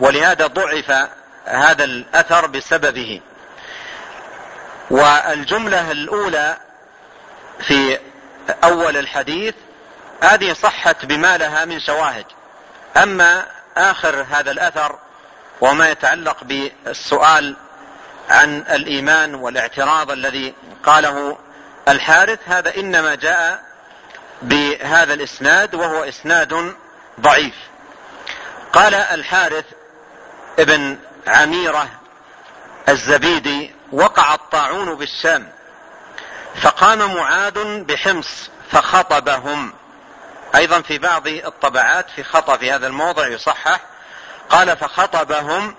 S2: ولهذا ضعف هذا الأثر بسببه. والجملة الأولى في أول الحديث هذه صحت بما لها من شواهد. أما آخر هذا الأثر وما يتعلق بالسؤال عن الإيمان والاعتراض الذي قاله الحارث هذا إنما جاء بهذا الإسناد وهو إسناد ضعيف. قال الحارث ابن عميرة الزبيدي وقع الطاعون بالشام فقام معاذ بحمص فخطبهم. أيضا في بعض الطبعات في خطأ في هذا الموضع يصحح. قال فخطبهم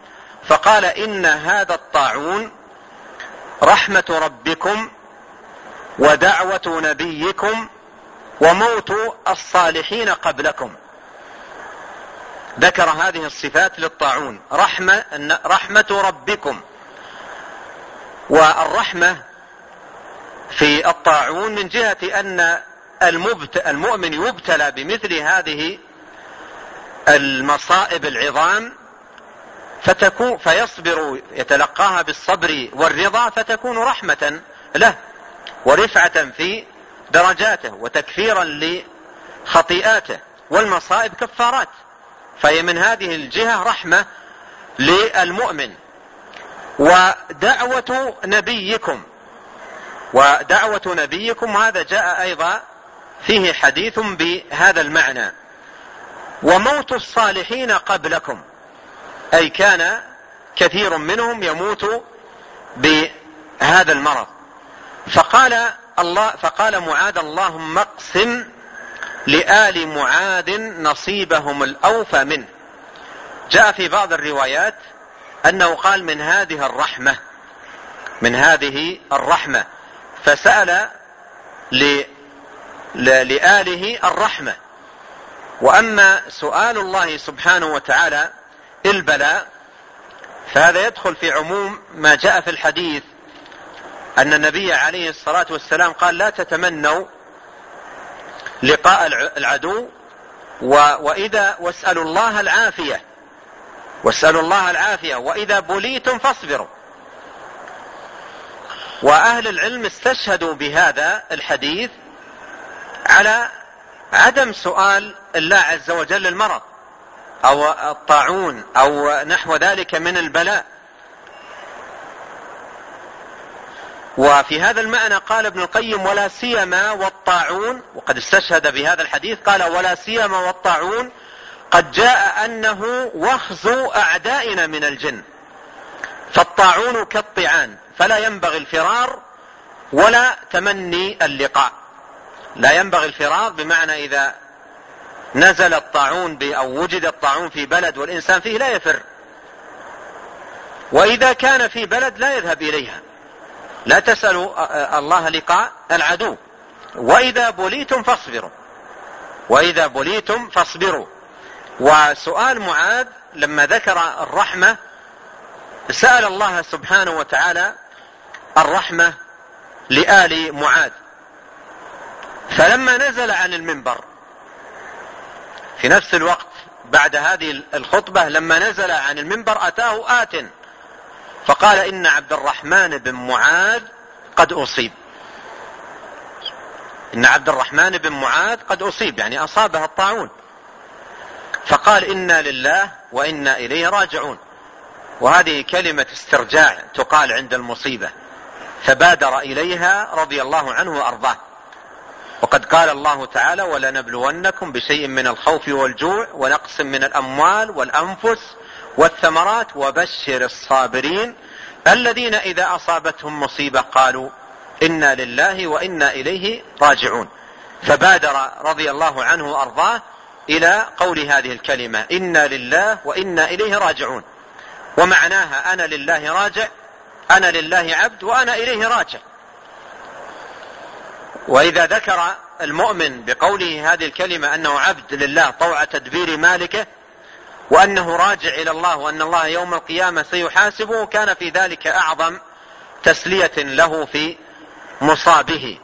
S2: فقال إن هذا الطاعون رحمة ربكم ودعوة نبيكم وموت الصالحين قبلكم. ذكر هذه الصفات للطاعون. رحمة, رحمة ربكم. والرحمة في الطاعون من جهة أن المؤمن يبتلى بمثل هذه المصائب العظام فتكون فيصبر يتلقاها بالصبر والرضا فتكون رحمة له ورفعة في درجاته وتكفيرا لخطيئاته. والمصائب كفارات. فهي من هذه الجهة رحمة للمؤمن. ودعوة نبيكم. ودعوة نبيكم هذا جاء أيضا فيه حديث بهذا المعنى. وموت الصالحين قبلكم. أي كان كثير منهم يموت بهذا المرض. فقال الله فقال معاذ اللهم اقسم لآل معاذ نصيبهم الأوفى منه. جاء في بعض الروايات أنه قال من هذه الرحمة من هذه الرحمة. فسأل لآله الرحمة. وأما سؤال الله سبحانه وتعالى البلاء فهذا يدخل في عموم ما جاء في الحديث أن النبي عليه الصلاة والسلام قال لا تتمنوا لقاء العدو وإذا واسألوا الله العافية واسألوا الله العافية وإذا بليتم فاصبروا. وأهل العلم استشهدوا بهذا الحديث على عدم سؤال الله عز وجل المرض أو الطاعون أو نحو ذلك من البلاء. وفي هذا المعنى قال ابن القيم ولا سيما والطاعون وقد استشهد بهذا الحديث قال ولا سيما والطاعون قد جاء أنه وخز أعدائنا من الجن فالطاعون كالطعان فلا ينبغي الفرار ولا تمني اللقاء. لا ينبغي الفرار بمعنى إذا نزل الطاعون أو وجد الطاعون في بلد والإنسان فيه لا يفر وإذا كان في بلد لا يذهب إليها. لا تسألوا الله لقاء العدو. وإذا بليتم فاصبروا. وإذا بليتم فاصبروا. وسؤال معاذ لما ذكر الرحمة سأل الله سبحانه وتعالى الرحمة لآل معاذ. فلما نزل عن المنبر في نفس الوقت بعد هذه الخطبة لما نزل عن المنبر أتاه آت فقال إن عبد الرحمن بن معاذ قد أصيب. إن عبد الرحمن بن معاذ قد أصيب يعني أصابه الطاعون. فقال إنا لله وإنا إليه راجعون. وهذه كلمة استرجاع تقال عند المصيبة فبادر إليها رضي الله عنه وأرضاه. وقد قال الله تعالى ولنبلونكم بشيء من الخوف والجوع ونقص من الأموال والأنفس والثمرات وبشر الصابرين الذين إذا أصابتهم مصيبة قالوا إنا لله وإنا إليه راجعون. فبادر رضي الله عنه وأرضاه إلى قول هذه الكلمة إنا لله وإنا إليه راجعون. ومعناها أنا لله راجع أنا لله عبد وأنا إليه راجع. وإذا ذكر المؤمن بقوله هذه الكلمة أنه عبد لله طوع تدبير مالكه وأنه راجع إلى الله وأن الله يوم القيامة سيحاسبه كان في ذلك أعظم تسلية له في مصابه.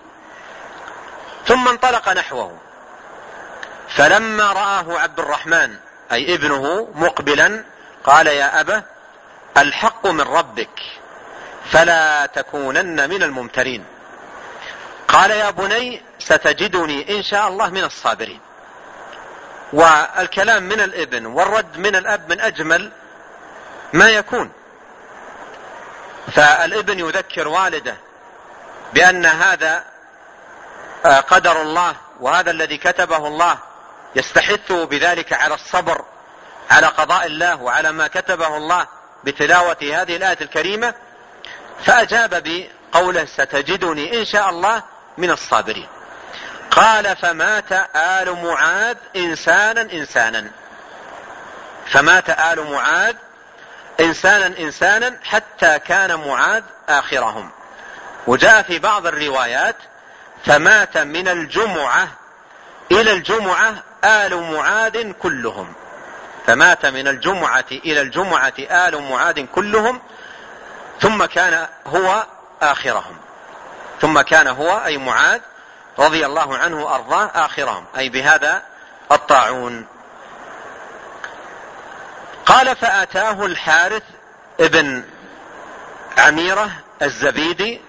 S2: ثم انطلق نحوه. فلما رآه عبد الرحمن أي ابنه مقبلا قال يا أبه الحق من ربك فلا تكونن من الممترين. قال يا بني ستجدني إن شاء الله من الصابرين. والكلام من الإبن والرد من الأب من أجمل ما يكون. فالإبن يذكر والده بأن هذا قدر الله وهذا الذي كتبه الله يستحثه بذلك على الصبر على قضاء الله وعلى ما كتبه الله بتلاوة هذه الآية الكريمة. فأجاب بقوله ستجدني إن شاء الله من الصابرين. قال فمات آل معاذ إنسانا إنسانا. فمات آل معاذ إنسانا إنسانا حتى كان معاذ آخرهم. وجاء في بعض الروايات فمات من الجمعة إلى الجمعة آل معاذ كلهم. فمات من الجمعة إلى الجمعة آل معاذ كلهم ثم كان هو آخرهم. ثم كان هو أي معاذ رضي الله عنه وأرضاه آخرهم. أي بهذا الطاعون. قال فأتاه الحارث ابن عميرة الزبيدي.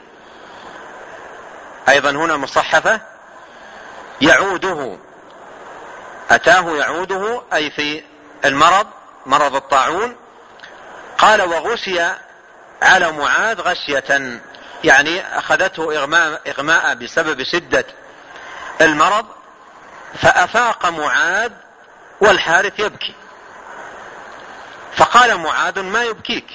S2: أيضا هنا مصحفة. يعوده. أتاه يعوده أي في المرض مرض الطاعون. قال وغشي على معاذ غشية. يعني أخذته إغماء, إغماء بسبب شدة المرض فأفاق معاذ والحارث يبكي. فقال معاذ ما يبكيك؟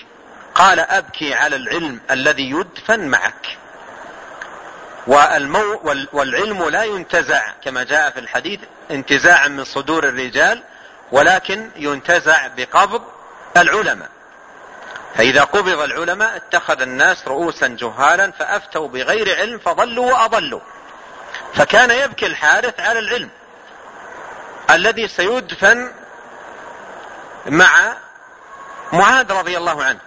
S2: قال أبكي على العلم الذي يدفن معك. والمو والعلم لا ينتزع كما جاء في الحديث انتزاعا من صدور الرجال ولكن ينتزع بقبض العلماء. فإذا قبض العلماء اتخذ الناس رؤوسا جهالا فأفتوا بغير علم فضلوا وأضلوا. فكان يبكي الحارث على العلم الذي سيدفن مع معاذ رضي الله عنه.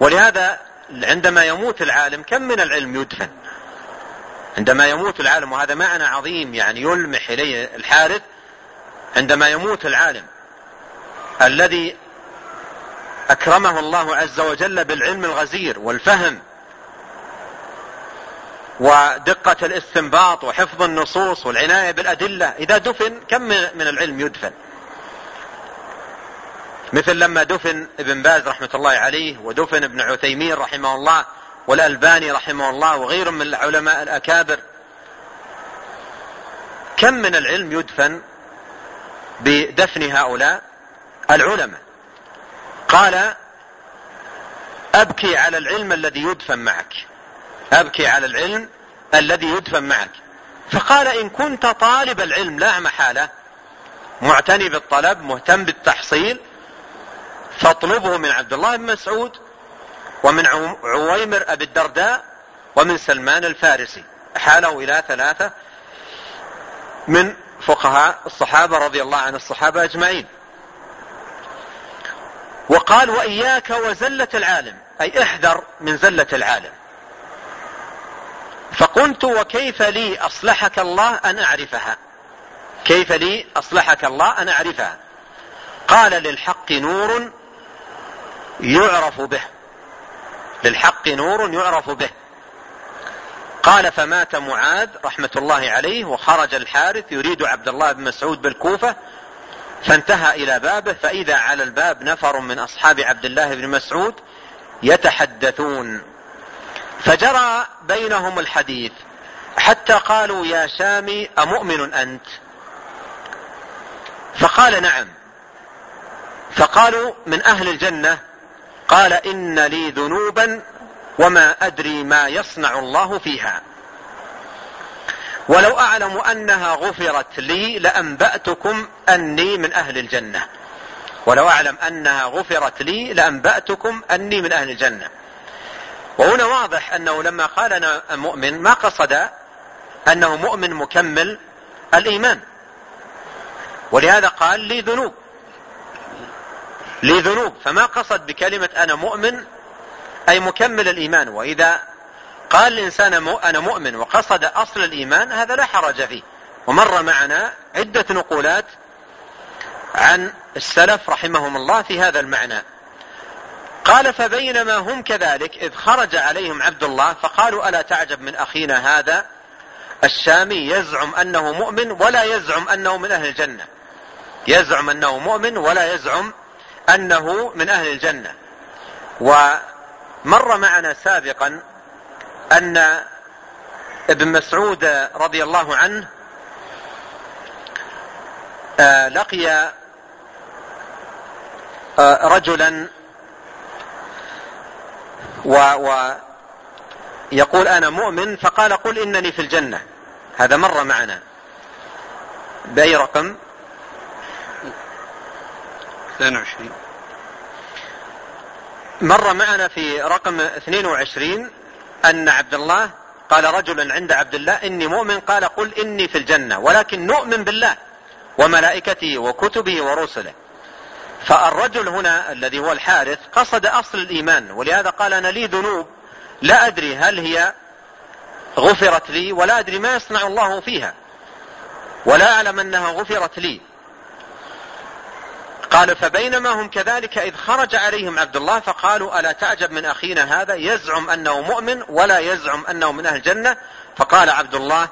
S2: ولهذا عندما يموت العالم كم من العلم يدفن؟ عندما يموت العالم وهذا معنى عظيم يعني يلمح إليه الحارث عندما يموت العالم الذي أكرمه الله عز وجل بالعلم الغزير والفهم ودقة الاستنباط وحفظ النصوص والعناية بالأدلة. إذا دفن كم من العلم يدفن؟ مثل لما دفن ابن باز رحمة الله عليه ودفن ابن عثيمين رحمه الله والألباني رحمه الله وغيرهم من العلماء الأكابر. كم من العلم يدفن بدفن هؤلاء؟ العلماء. قال أبكي على العلم الذي يدفن معك. أبكي على العلم الذي يدفن معك. فقال إن كنت طالب العلم لا محالة. معتني بالطلب مهتم بالتحصيل. فاطلبه من عبد الله بن مسعود ومن عويمر أبي الدرداء ومن سلمان الفارسي. حاله إلى ثلاثة من فقهاء الصحابة رضي الله عن الصحابة أجمعين. وقال وإياك وزلة العالم أي احذر من زلة العالم. فقلت وكيف لي أصلحك الله أن أعرفها؟ كيف لي أصلحك الله أن أعرفها؟ قال للحق نور يعرف به. للحق نور يعرف به. قال فمات معاذ رحمة الله عليه وخرج الحارث يريد عبد الله بن مسعود بالكوفة فانتهى إلى بابه فإذا على الباب نفر من أصحاب عبد الله بن مسعود يتحدثون. فجرى بينهم الحديث حتى قالوا يا شامي أمؤمن أنت؟ فقال نعم. فقالوا من أهل الجنة؟ قال إن لي ذنوبا وما أدري ما يصنع الله فيها. ولو أعلم أنها غفرت لي لأنبأتكم أني من أهل الجنة. ولو أعلم أنها غفرت لي لأنبأتكم أني من أهل الجنة. وهنا واضح أنه لما قال أنا مؤمن ما قصد أنه مؤمن مكمل الإيمان. ولهذا قال لي ذنوب. لي ذنوب. فما قصد بكلمة أنا مؤمن أي مكمل الإيمان. وإذا قال الإنسان أنا مؤمن وقصد أصل الإيمان هذا لا حرج فيه. ومر معنا عدة نقولات عن السلف رحمهم الله في هذا المعنى. قال فبينما هم كذلك إذ خرج عليهم عبد الله فقالوا ألا تعجب من أخينا هذا الشامي يزعم أنه مؤمن ولا يزعم أنه من أهل الجنة. يزعم أنه مؤمن ولا يزعم أنه من أهل الجنة. ومر معنا سابقا أن ابن مسعود رضي الله عنه آه، لقي آه، رجلا ويقول أنا مؤمن فقال قل إنني في الجنة. هذا مر معنا بأي رقم؟
S1: 22
S2: مر معنا في رقم 22 أن عبد الله قال رجل عند عبد الله إني مؤمن قال قل إني في الجنة ولكن نؤمن بالله وملائكته وكتبه ورسله. فالرجل هنا الذي هو الحارث قصد أصل الإيمان ولهذا قال أنا لي ذنوب لا أدري هل هي غفرت لي ولا أدري ما يصنع الله فيها. ولا أعلم أنها غفرت لي. قال فبينما هم كذلك إذ خرج عليهم عبد الله فقالوا ألا تعجب من أخينا هذا؟ يزعم أنه مؤمن ولا يزعم أنه من أهل الجنة. فقال عبد الله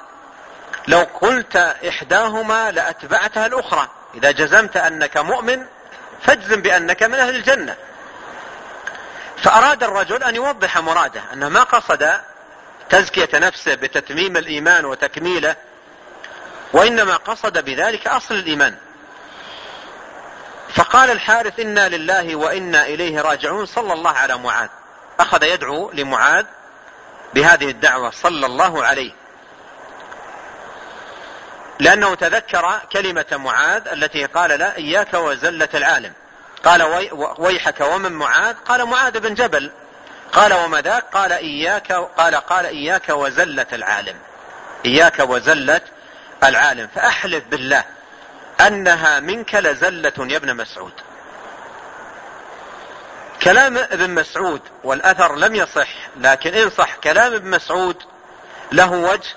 S2: لو قلت إحداهما لأتبعتها الأخرى. إذا جزمت أنك مؤمن فاجزم بأنك من أهل الجنة. فأراد الرجل أن يوضح مراده أنه ما قصد تزكية نفسه بتتميم الإيمان وتكميله وإنما قصد بذلك أصل الإيمان. فقال الحارث إنا لله وإنا إليه راجعون صلى الله على معاذ. أخذ يدعو لمعاذ بهذه الدعوة صلى الله عليه. لأنه تذكر كلمة معاذ التي قال لا إياك وزلة العالم. قال ويحك ومن معاذ؟ قال معاذ بن جبل. قال وما ذاك؟ قال إياك قال قال إياك وزلة العالم. إياك وزلة العالم. فأحلف بالله. أنها منك لزلة يا ابن مسعود. كلام ابن مسعود والأثر لم يصح لكن إن صح كلام ابن مسعود له وجه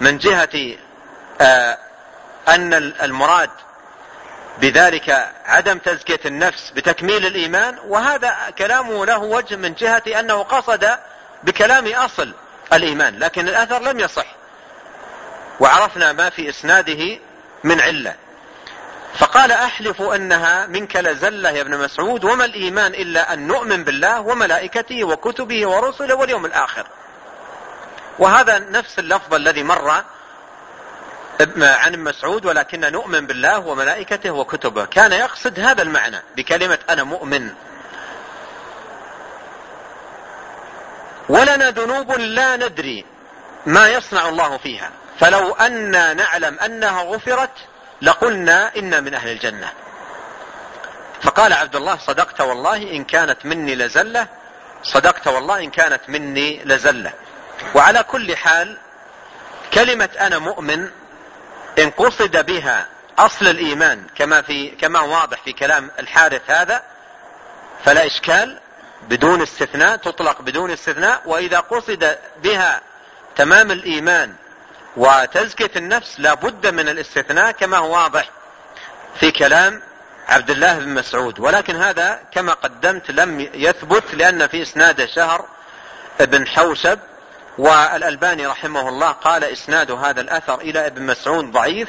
S2: من جهة آه أن المراد بذلك عدم تزكية النفس بتكميل الإيمان وهذا كلامه له وجه من جهة أنه قصد بكلام أصل الإيمان لكن الأثر لم يصح. وعرفنا ما في إسناده من علة. فقال أحلف أنها منك لزلة يا ابن مسعود وما الإيمان إلا أن نؤمن بالله وملائكته وكتبه ورسله واليوم الآخر. وهذا نفس اللفظ الذي مر عن مسعود ولكن نؤمن بالله وملائكته وكتبه. كان يقصد هذا المعنى بكلمة أنا مؤمن. ولنا ذنوب لا ندري ما يصنع الله فيها. فلو أنا نعلم أنها غفرت لقلنا إنا من أهل الجنة. فقال عبد الله صدقت والله إن كانت مني لزلة صدقت والله إن كانت مني لزلة. وعلى كل حال كلمة أنا مؤمن إن قصد بها أصل الإيمان كما في كما واضح في كلام الحارث هذا فلا إشكال بدون استثناء تطلق بدون استثناء وإذا قصد بها تمام الإيمان وتزكية النفس لا بد من الاستثناء كما هو واضح في كلام عبد الله بن مسعود. ولكن هذا كما قدمت لم يثبت لأن في إسناده شهر بن حوشب والألباني رحمه الله قال إسناد هذا الأثر إلى ابن مسعود ضعيف.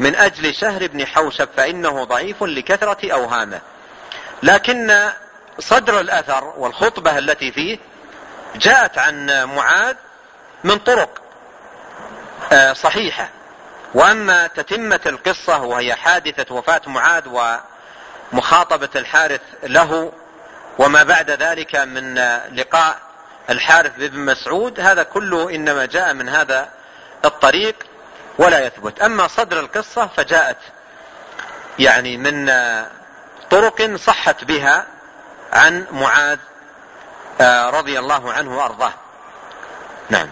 S2: من أجل شهر بن حوشب فإنه ضعيف لكثرة أوهامه. لكن صدر الأثر والخطبة التي فيه جاءت عن معاذ من طرق صحيحة. وأما تتمة القصة وهي حادثة وفاة معاذ ومخاطبة الحارث له وما بعد ذلك من لقاء الحارث بن مسعود هذا كله إنما جاء من هذا الطريق ولا يثبت. أما صدر القصة فجاءت يعني من طرق صحت بها عن معاذ آه، رضي الله عنه وأرضاه. نعم.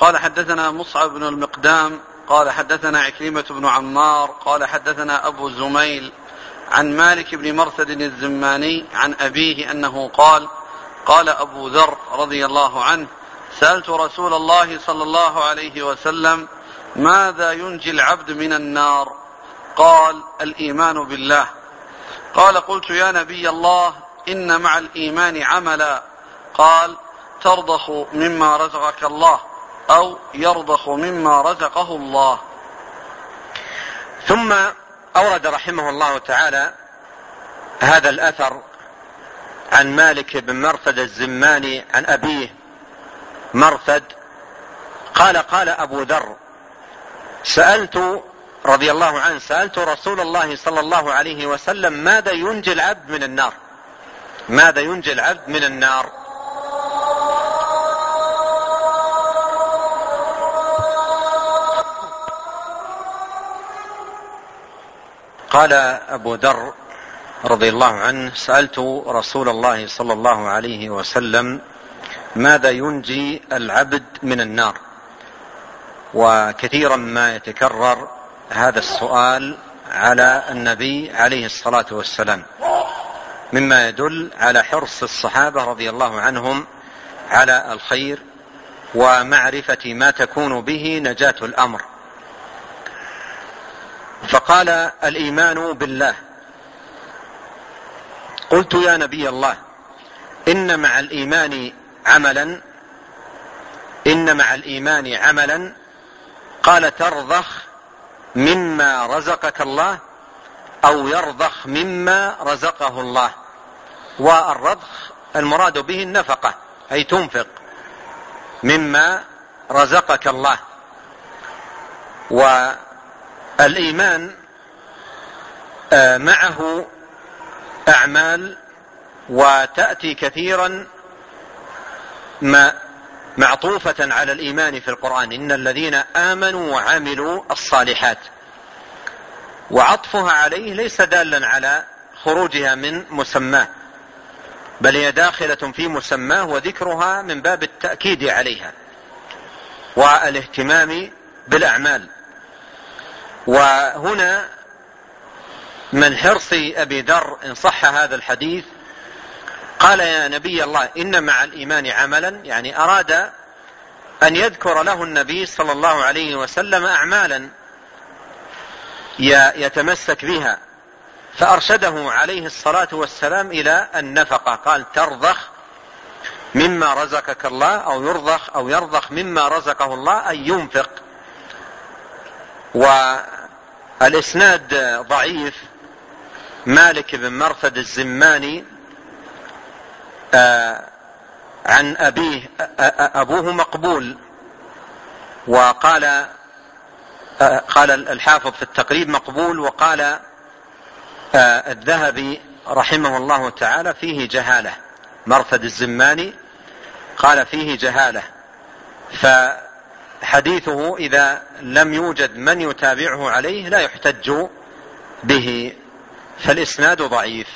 S1: قال حدثنا مصعب بن المقدام قال حدثنا عكرمة بن عمار قال حدثنا أبو زميل عن مالك بن مرثد الزماني عن أبيه أنه قال قال أبو ذر رضي الله عنه سألت رسول الله صلى الله عليه وسلم ماذا ينجي العبد من النار؟ قال الإيمان بالله. قال قلت يا نبي الله إن مع الإيمان عملا. قال ترضخ مما رزقك الله. أو يرضخ مما رزقه الله.
S2: ثم أورد رحمه الله تعالى هذا الأثر عن مالك بن مرثد الزماني عن أبيه مرثد. قال قال أبو ذر سألت رضي الله عنه سألت رسول الله صلى الله عليه وسلم ماذا ينجي العبد من النار؟ ماذا ينجي العبد من النار؟ قال أبو ذر رضي الله عنه سألت رسول الله صلى الله عليه وسلم ماذا ينجي العبد من النار؟ وكثيرا ما يتكرر هذا السؤال على النبي عليه الصلاة والسلام مما يدل على حرص الصحابة رضي الله عنهم على الخير ومعرفة ما تكون به نجاة الأمر. فقال الإيمان بالله. قلت يا نبي الله إن مع الإيمان عملا إن مع الإيمان عملا قال ترضخ مما رزقك الله أو يرضخ مما رزقه الله. والرضخ المراد به النفقة أي تنفق مما رزقك الله. و الإيمان آه، معه أعمال وتأتي كثيرا ما معطوفة على الإيمان في القرآن. إن الذين آمنوا وعملوا الصالحات وعطفها عليه ليس دالا على خروجها من مسماه بل هي داخلة في مسماه وذكرها من باب التأكيد عليها والإهتمام بالأعمال. وهنا من حرص أبي ذر إن صح هذا الحديث قال يا نبي الله إن مع الإيمان عملا يعني أراد أن يذكر له النبي صلى الله عليه وسلم أعمالا يتمسك بها فأرشده عليه الصلاة والسلام إلى النفقة قال ترضخ مما رزقك الله أو يرضخ أو يرضخ مما رزقه الله أي ينفق. والاسناد ضعيف. مالك بن مرثد الزماني آه، عن أبيه أبوه مقبول. وقال قال الحافظ في التقريب مقبول وقال آه، الذهبي رحمه الله تعالى فيه جهالة. مرثد الزماني قال فيه جهالة. ف حديثه إذا لم يوجد من يتابعه عليه لا يحتج به فالإسناد ضعيف.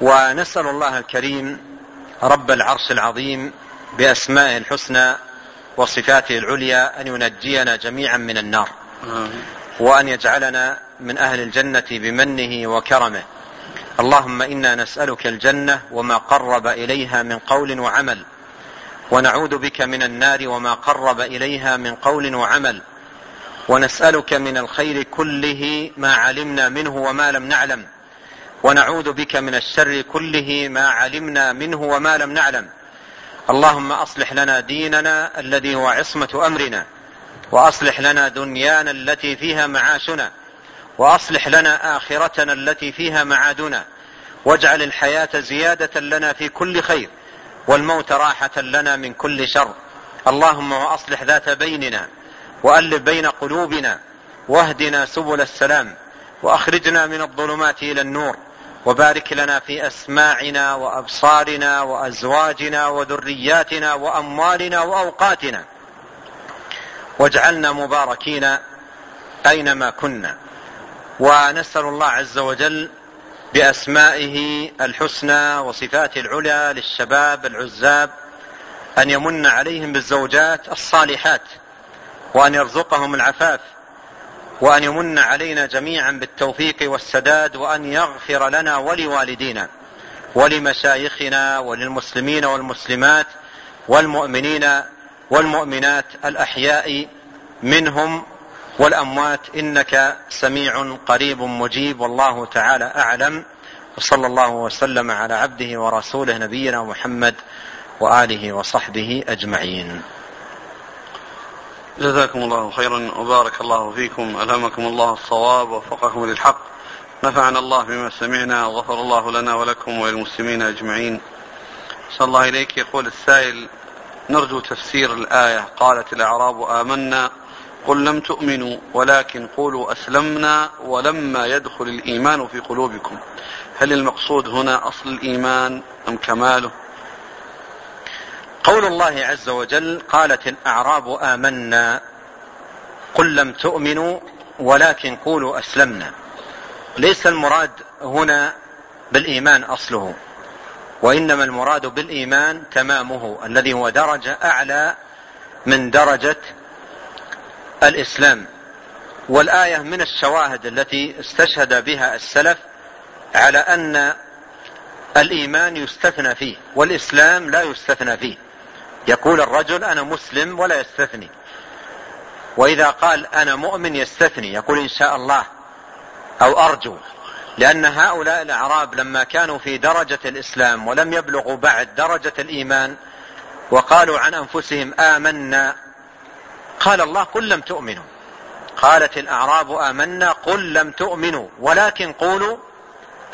S2: ونسأل الله الكريم رب العرش العظيم بأسمائه الحسنى وصفاته العليا أن ينجينا جميعا من النار. وأن يجعلنا من أهل الجنة بمنه وكرمه. اللهم إنا نسألك الجنة وما قرب إليها من قول وعمل. ونعوذ بك من النار وما قرب إليها من قول وعمل. ونسألك من الخير كله ما علمنا منه وما لم نعلم. ونعوذ بك من الشر كله ما علمنا منه وما لم نعلم. اللهم أصلح لنا ديننا الذي هو عصمة أمرنا. وأصلح لنا دنيانا التي فيها معاشنا. وأصلح لنا آخرتنا التي فيها معادنا. واجعل الحياة زيادة لنا في كل خير. والموت راحة لنا من كل شر. اللهم واصلح ذات بيننا وألف بين قلوبنا واهدنا سبل السلام وأخرجنا من الظلمات إلى النور وبارك لنا في أسماعنا وأبصارنا وأزواجنا وذرياتنا وأموالنا وأوقاتنا واجعلنا مباركين أينما كنا. ونسأل الله عز وجل بأسمائه الحسنى وصفاته العلى للشباب العزاب أن يمن عليهم بالزوجات الصالحات وأن يرزقهم العفاف وأن يمن علينا جميعا بالتوفيق والسداد وأن يغفر لنا ولوالدينا ولمشايخنا وللمسلمين والمسلمات والمؤمنين والمؤمنات الأحياء منهم والأموات إنك سميع قريب مجيب والله تعالى أعلم. وصلى الله وسلم على عبده ورسوله نبينا محمد وآله وصحبه أجمعين.
S1: جزاكم الله خيرا وبارك الله فيكم. ألهمكم الله الصواب ووفقكم للحق. نفعنا الله بما سمعنا وغفر الله لنا ولكم وللمسلمين أجمعين. صلى الله إليك. يقول السائل نرجو تفسير الآية. قالت الأعراب آمنا. قل لم تؤمنوا ولكن قولوا أسلمنا ولما يدخل الإيمان في قلوبكم. هل المقصود هنا أصل الإيمان أم كماله؟
S2: قول الله عز وجل قالت الأعراب آمنا قل لم تؤمنوا ولكن قولوا أسلمنا. ليس المراد هنا بالإيمان أصله وإنما المراد بالإيمان تمامه الذي هو درجة أعلى من درجة الإسلام والآية من الشواهد التي استشهد بها السلف على أن الإيمان يستثنى فيه والإسلام لا يستثنى فيه. يقول الرجل أنا مسلم ولا يستثني. وإذا قال أنا مؤمن يستثني. يقول إن شاء الله أو أرجو. لأن هؤلاء الأعراب لما كانوا في درجة الإسلام ولم يبلغوا بعد درجة الإيمان وقالوا عن أنفسهم آمنا قال الله قل لم تؤمنوا. قالت الأعراب آمنا قل لم تؤمنوا ولكن قولوا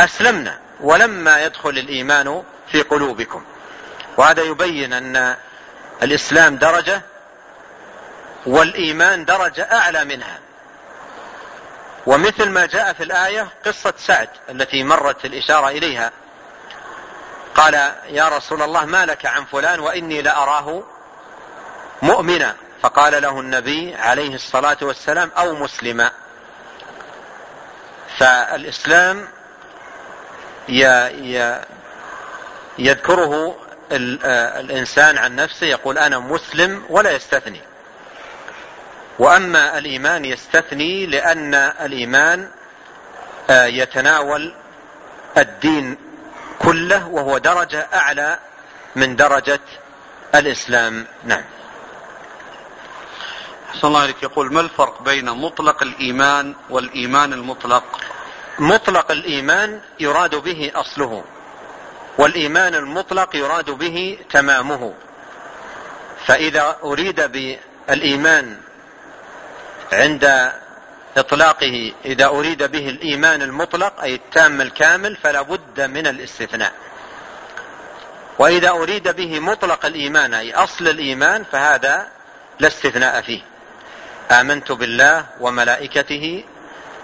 S2: أسلمنا ولما يدخل الإيمان في قلوبكم. وهذا يبين أن الإسلام درجة والإيمان درجة أعلى منها. ومثل ما جاء في الآية قصة سعد التي مرت الإشارة إليها. قال يا رسول الله ما لك عن فلان وإني لأراه مؤمنا. فقال له النبي عليه الصلاة والسلام أو مسلما فالإسلام يذكره الإنسان عن نفسه يقول أنا مسلم ولا يستثني. وأما الإيمان يستثني لأن الإيمان آه، يتناول الدين كله وهو درجة أعلى من درجة الإسلام. نعم.
S1: أحسن الله عليك يقول ما الفرق بين مطلق الإيمان والإيمان المطلق؟
S2: مطلق الإيمان يراد به أصله والإيمان المطلق يراد به تمامه. فإذا أريد بالإيمان عند إطلاقه إذا أريد به الإيمان المطلق أي التام الكامل فلا بد من الاستثناء. وإذا أريد به مطلق الإيمان أي أصل الإيمان فهذا لا استثناء فيه. آمنت بالله وملائكته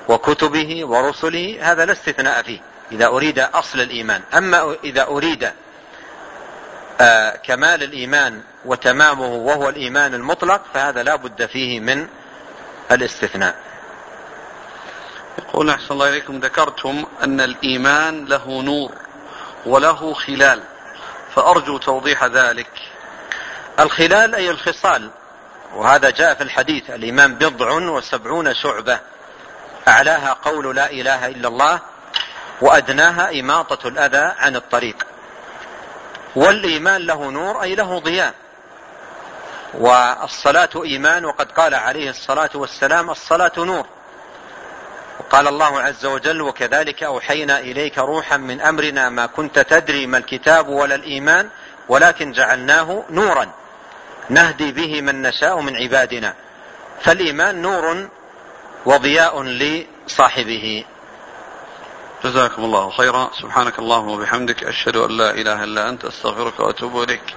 S2: وكتبه ورسله هذا لا استثناء فيه إذا أريد أصل الإيمان. أما إذا أريد آه كمال الإيمان وتمامه وهو الإيمان المطلق فهذا لا بد فيه من الاستثناء.
S1: يقول أحسن الله إليكم ذكرتم أن الإيمان له نور وله خلال فأرجو توضيح ذلك.
S2: الخلال أي الخصال. وهذا جاء في الحديث الإيمان بضع وسبعون شعبة. أعلاها قول لا إله إلا الله وأدناها إماطة الأذى عن الطريق. والإيمان له نور أي له ضياء. والصلاة إيمان وقد قال عليه الصلاة والسلام الصلاة نور. وقال الله عز وجل وكذلك أوحينا إليك روحا من أمرنا ما كنت تدري ما الكتاب ولا الإيمان ولكن جعلناه نورا. نهدي به من نشاء من عبادنا. فالإيمان نور وضياء لصاحبه.
S1: جزاكم الله خيرا. سبحانك اللهم وبحمدك أشهد أن لا إله إلا أنت أستغفرك وأتوب إليك.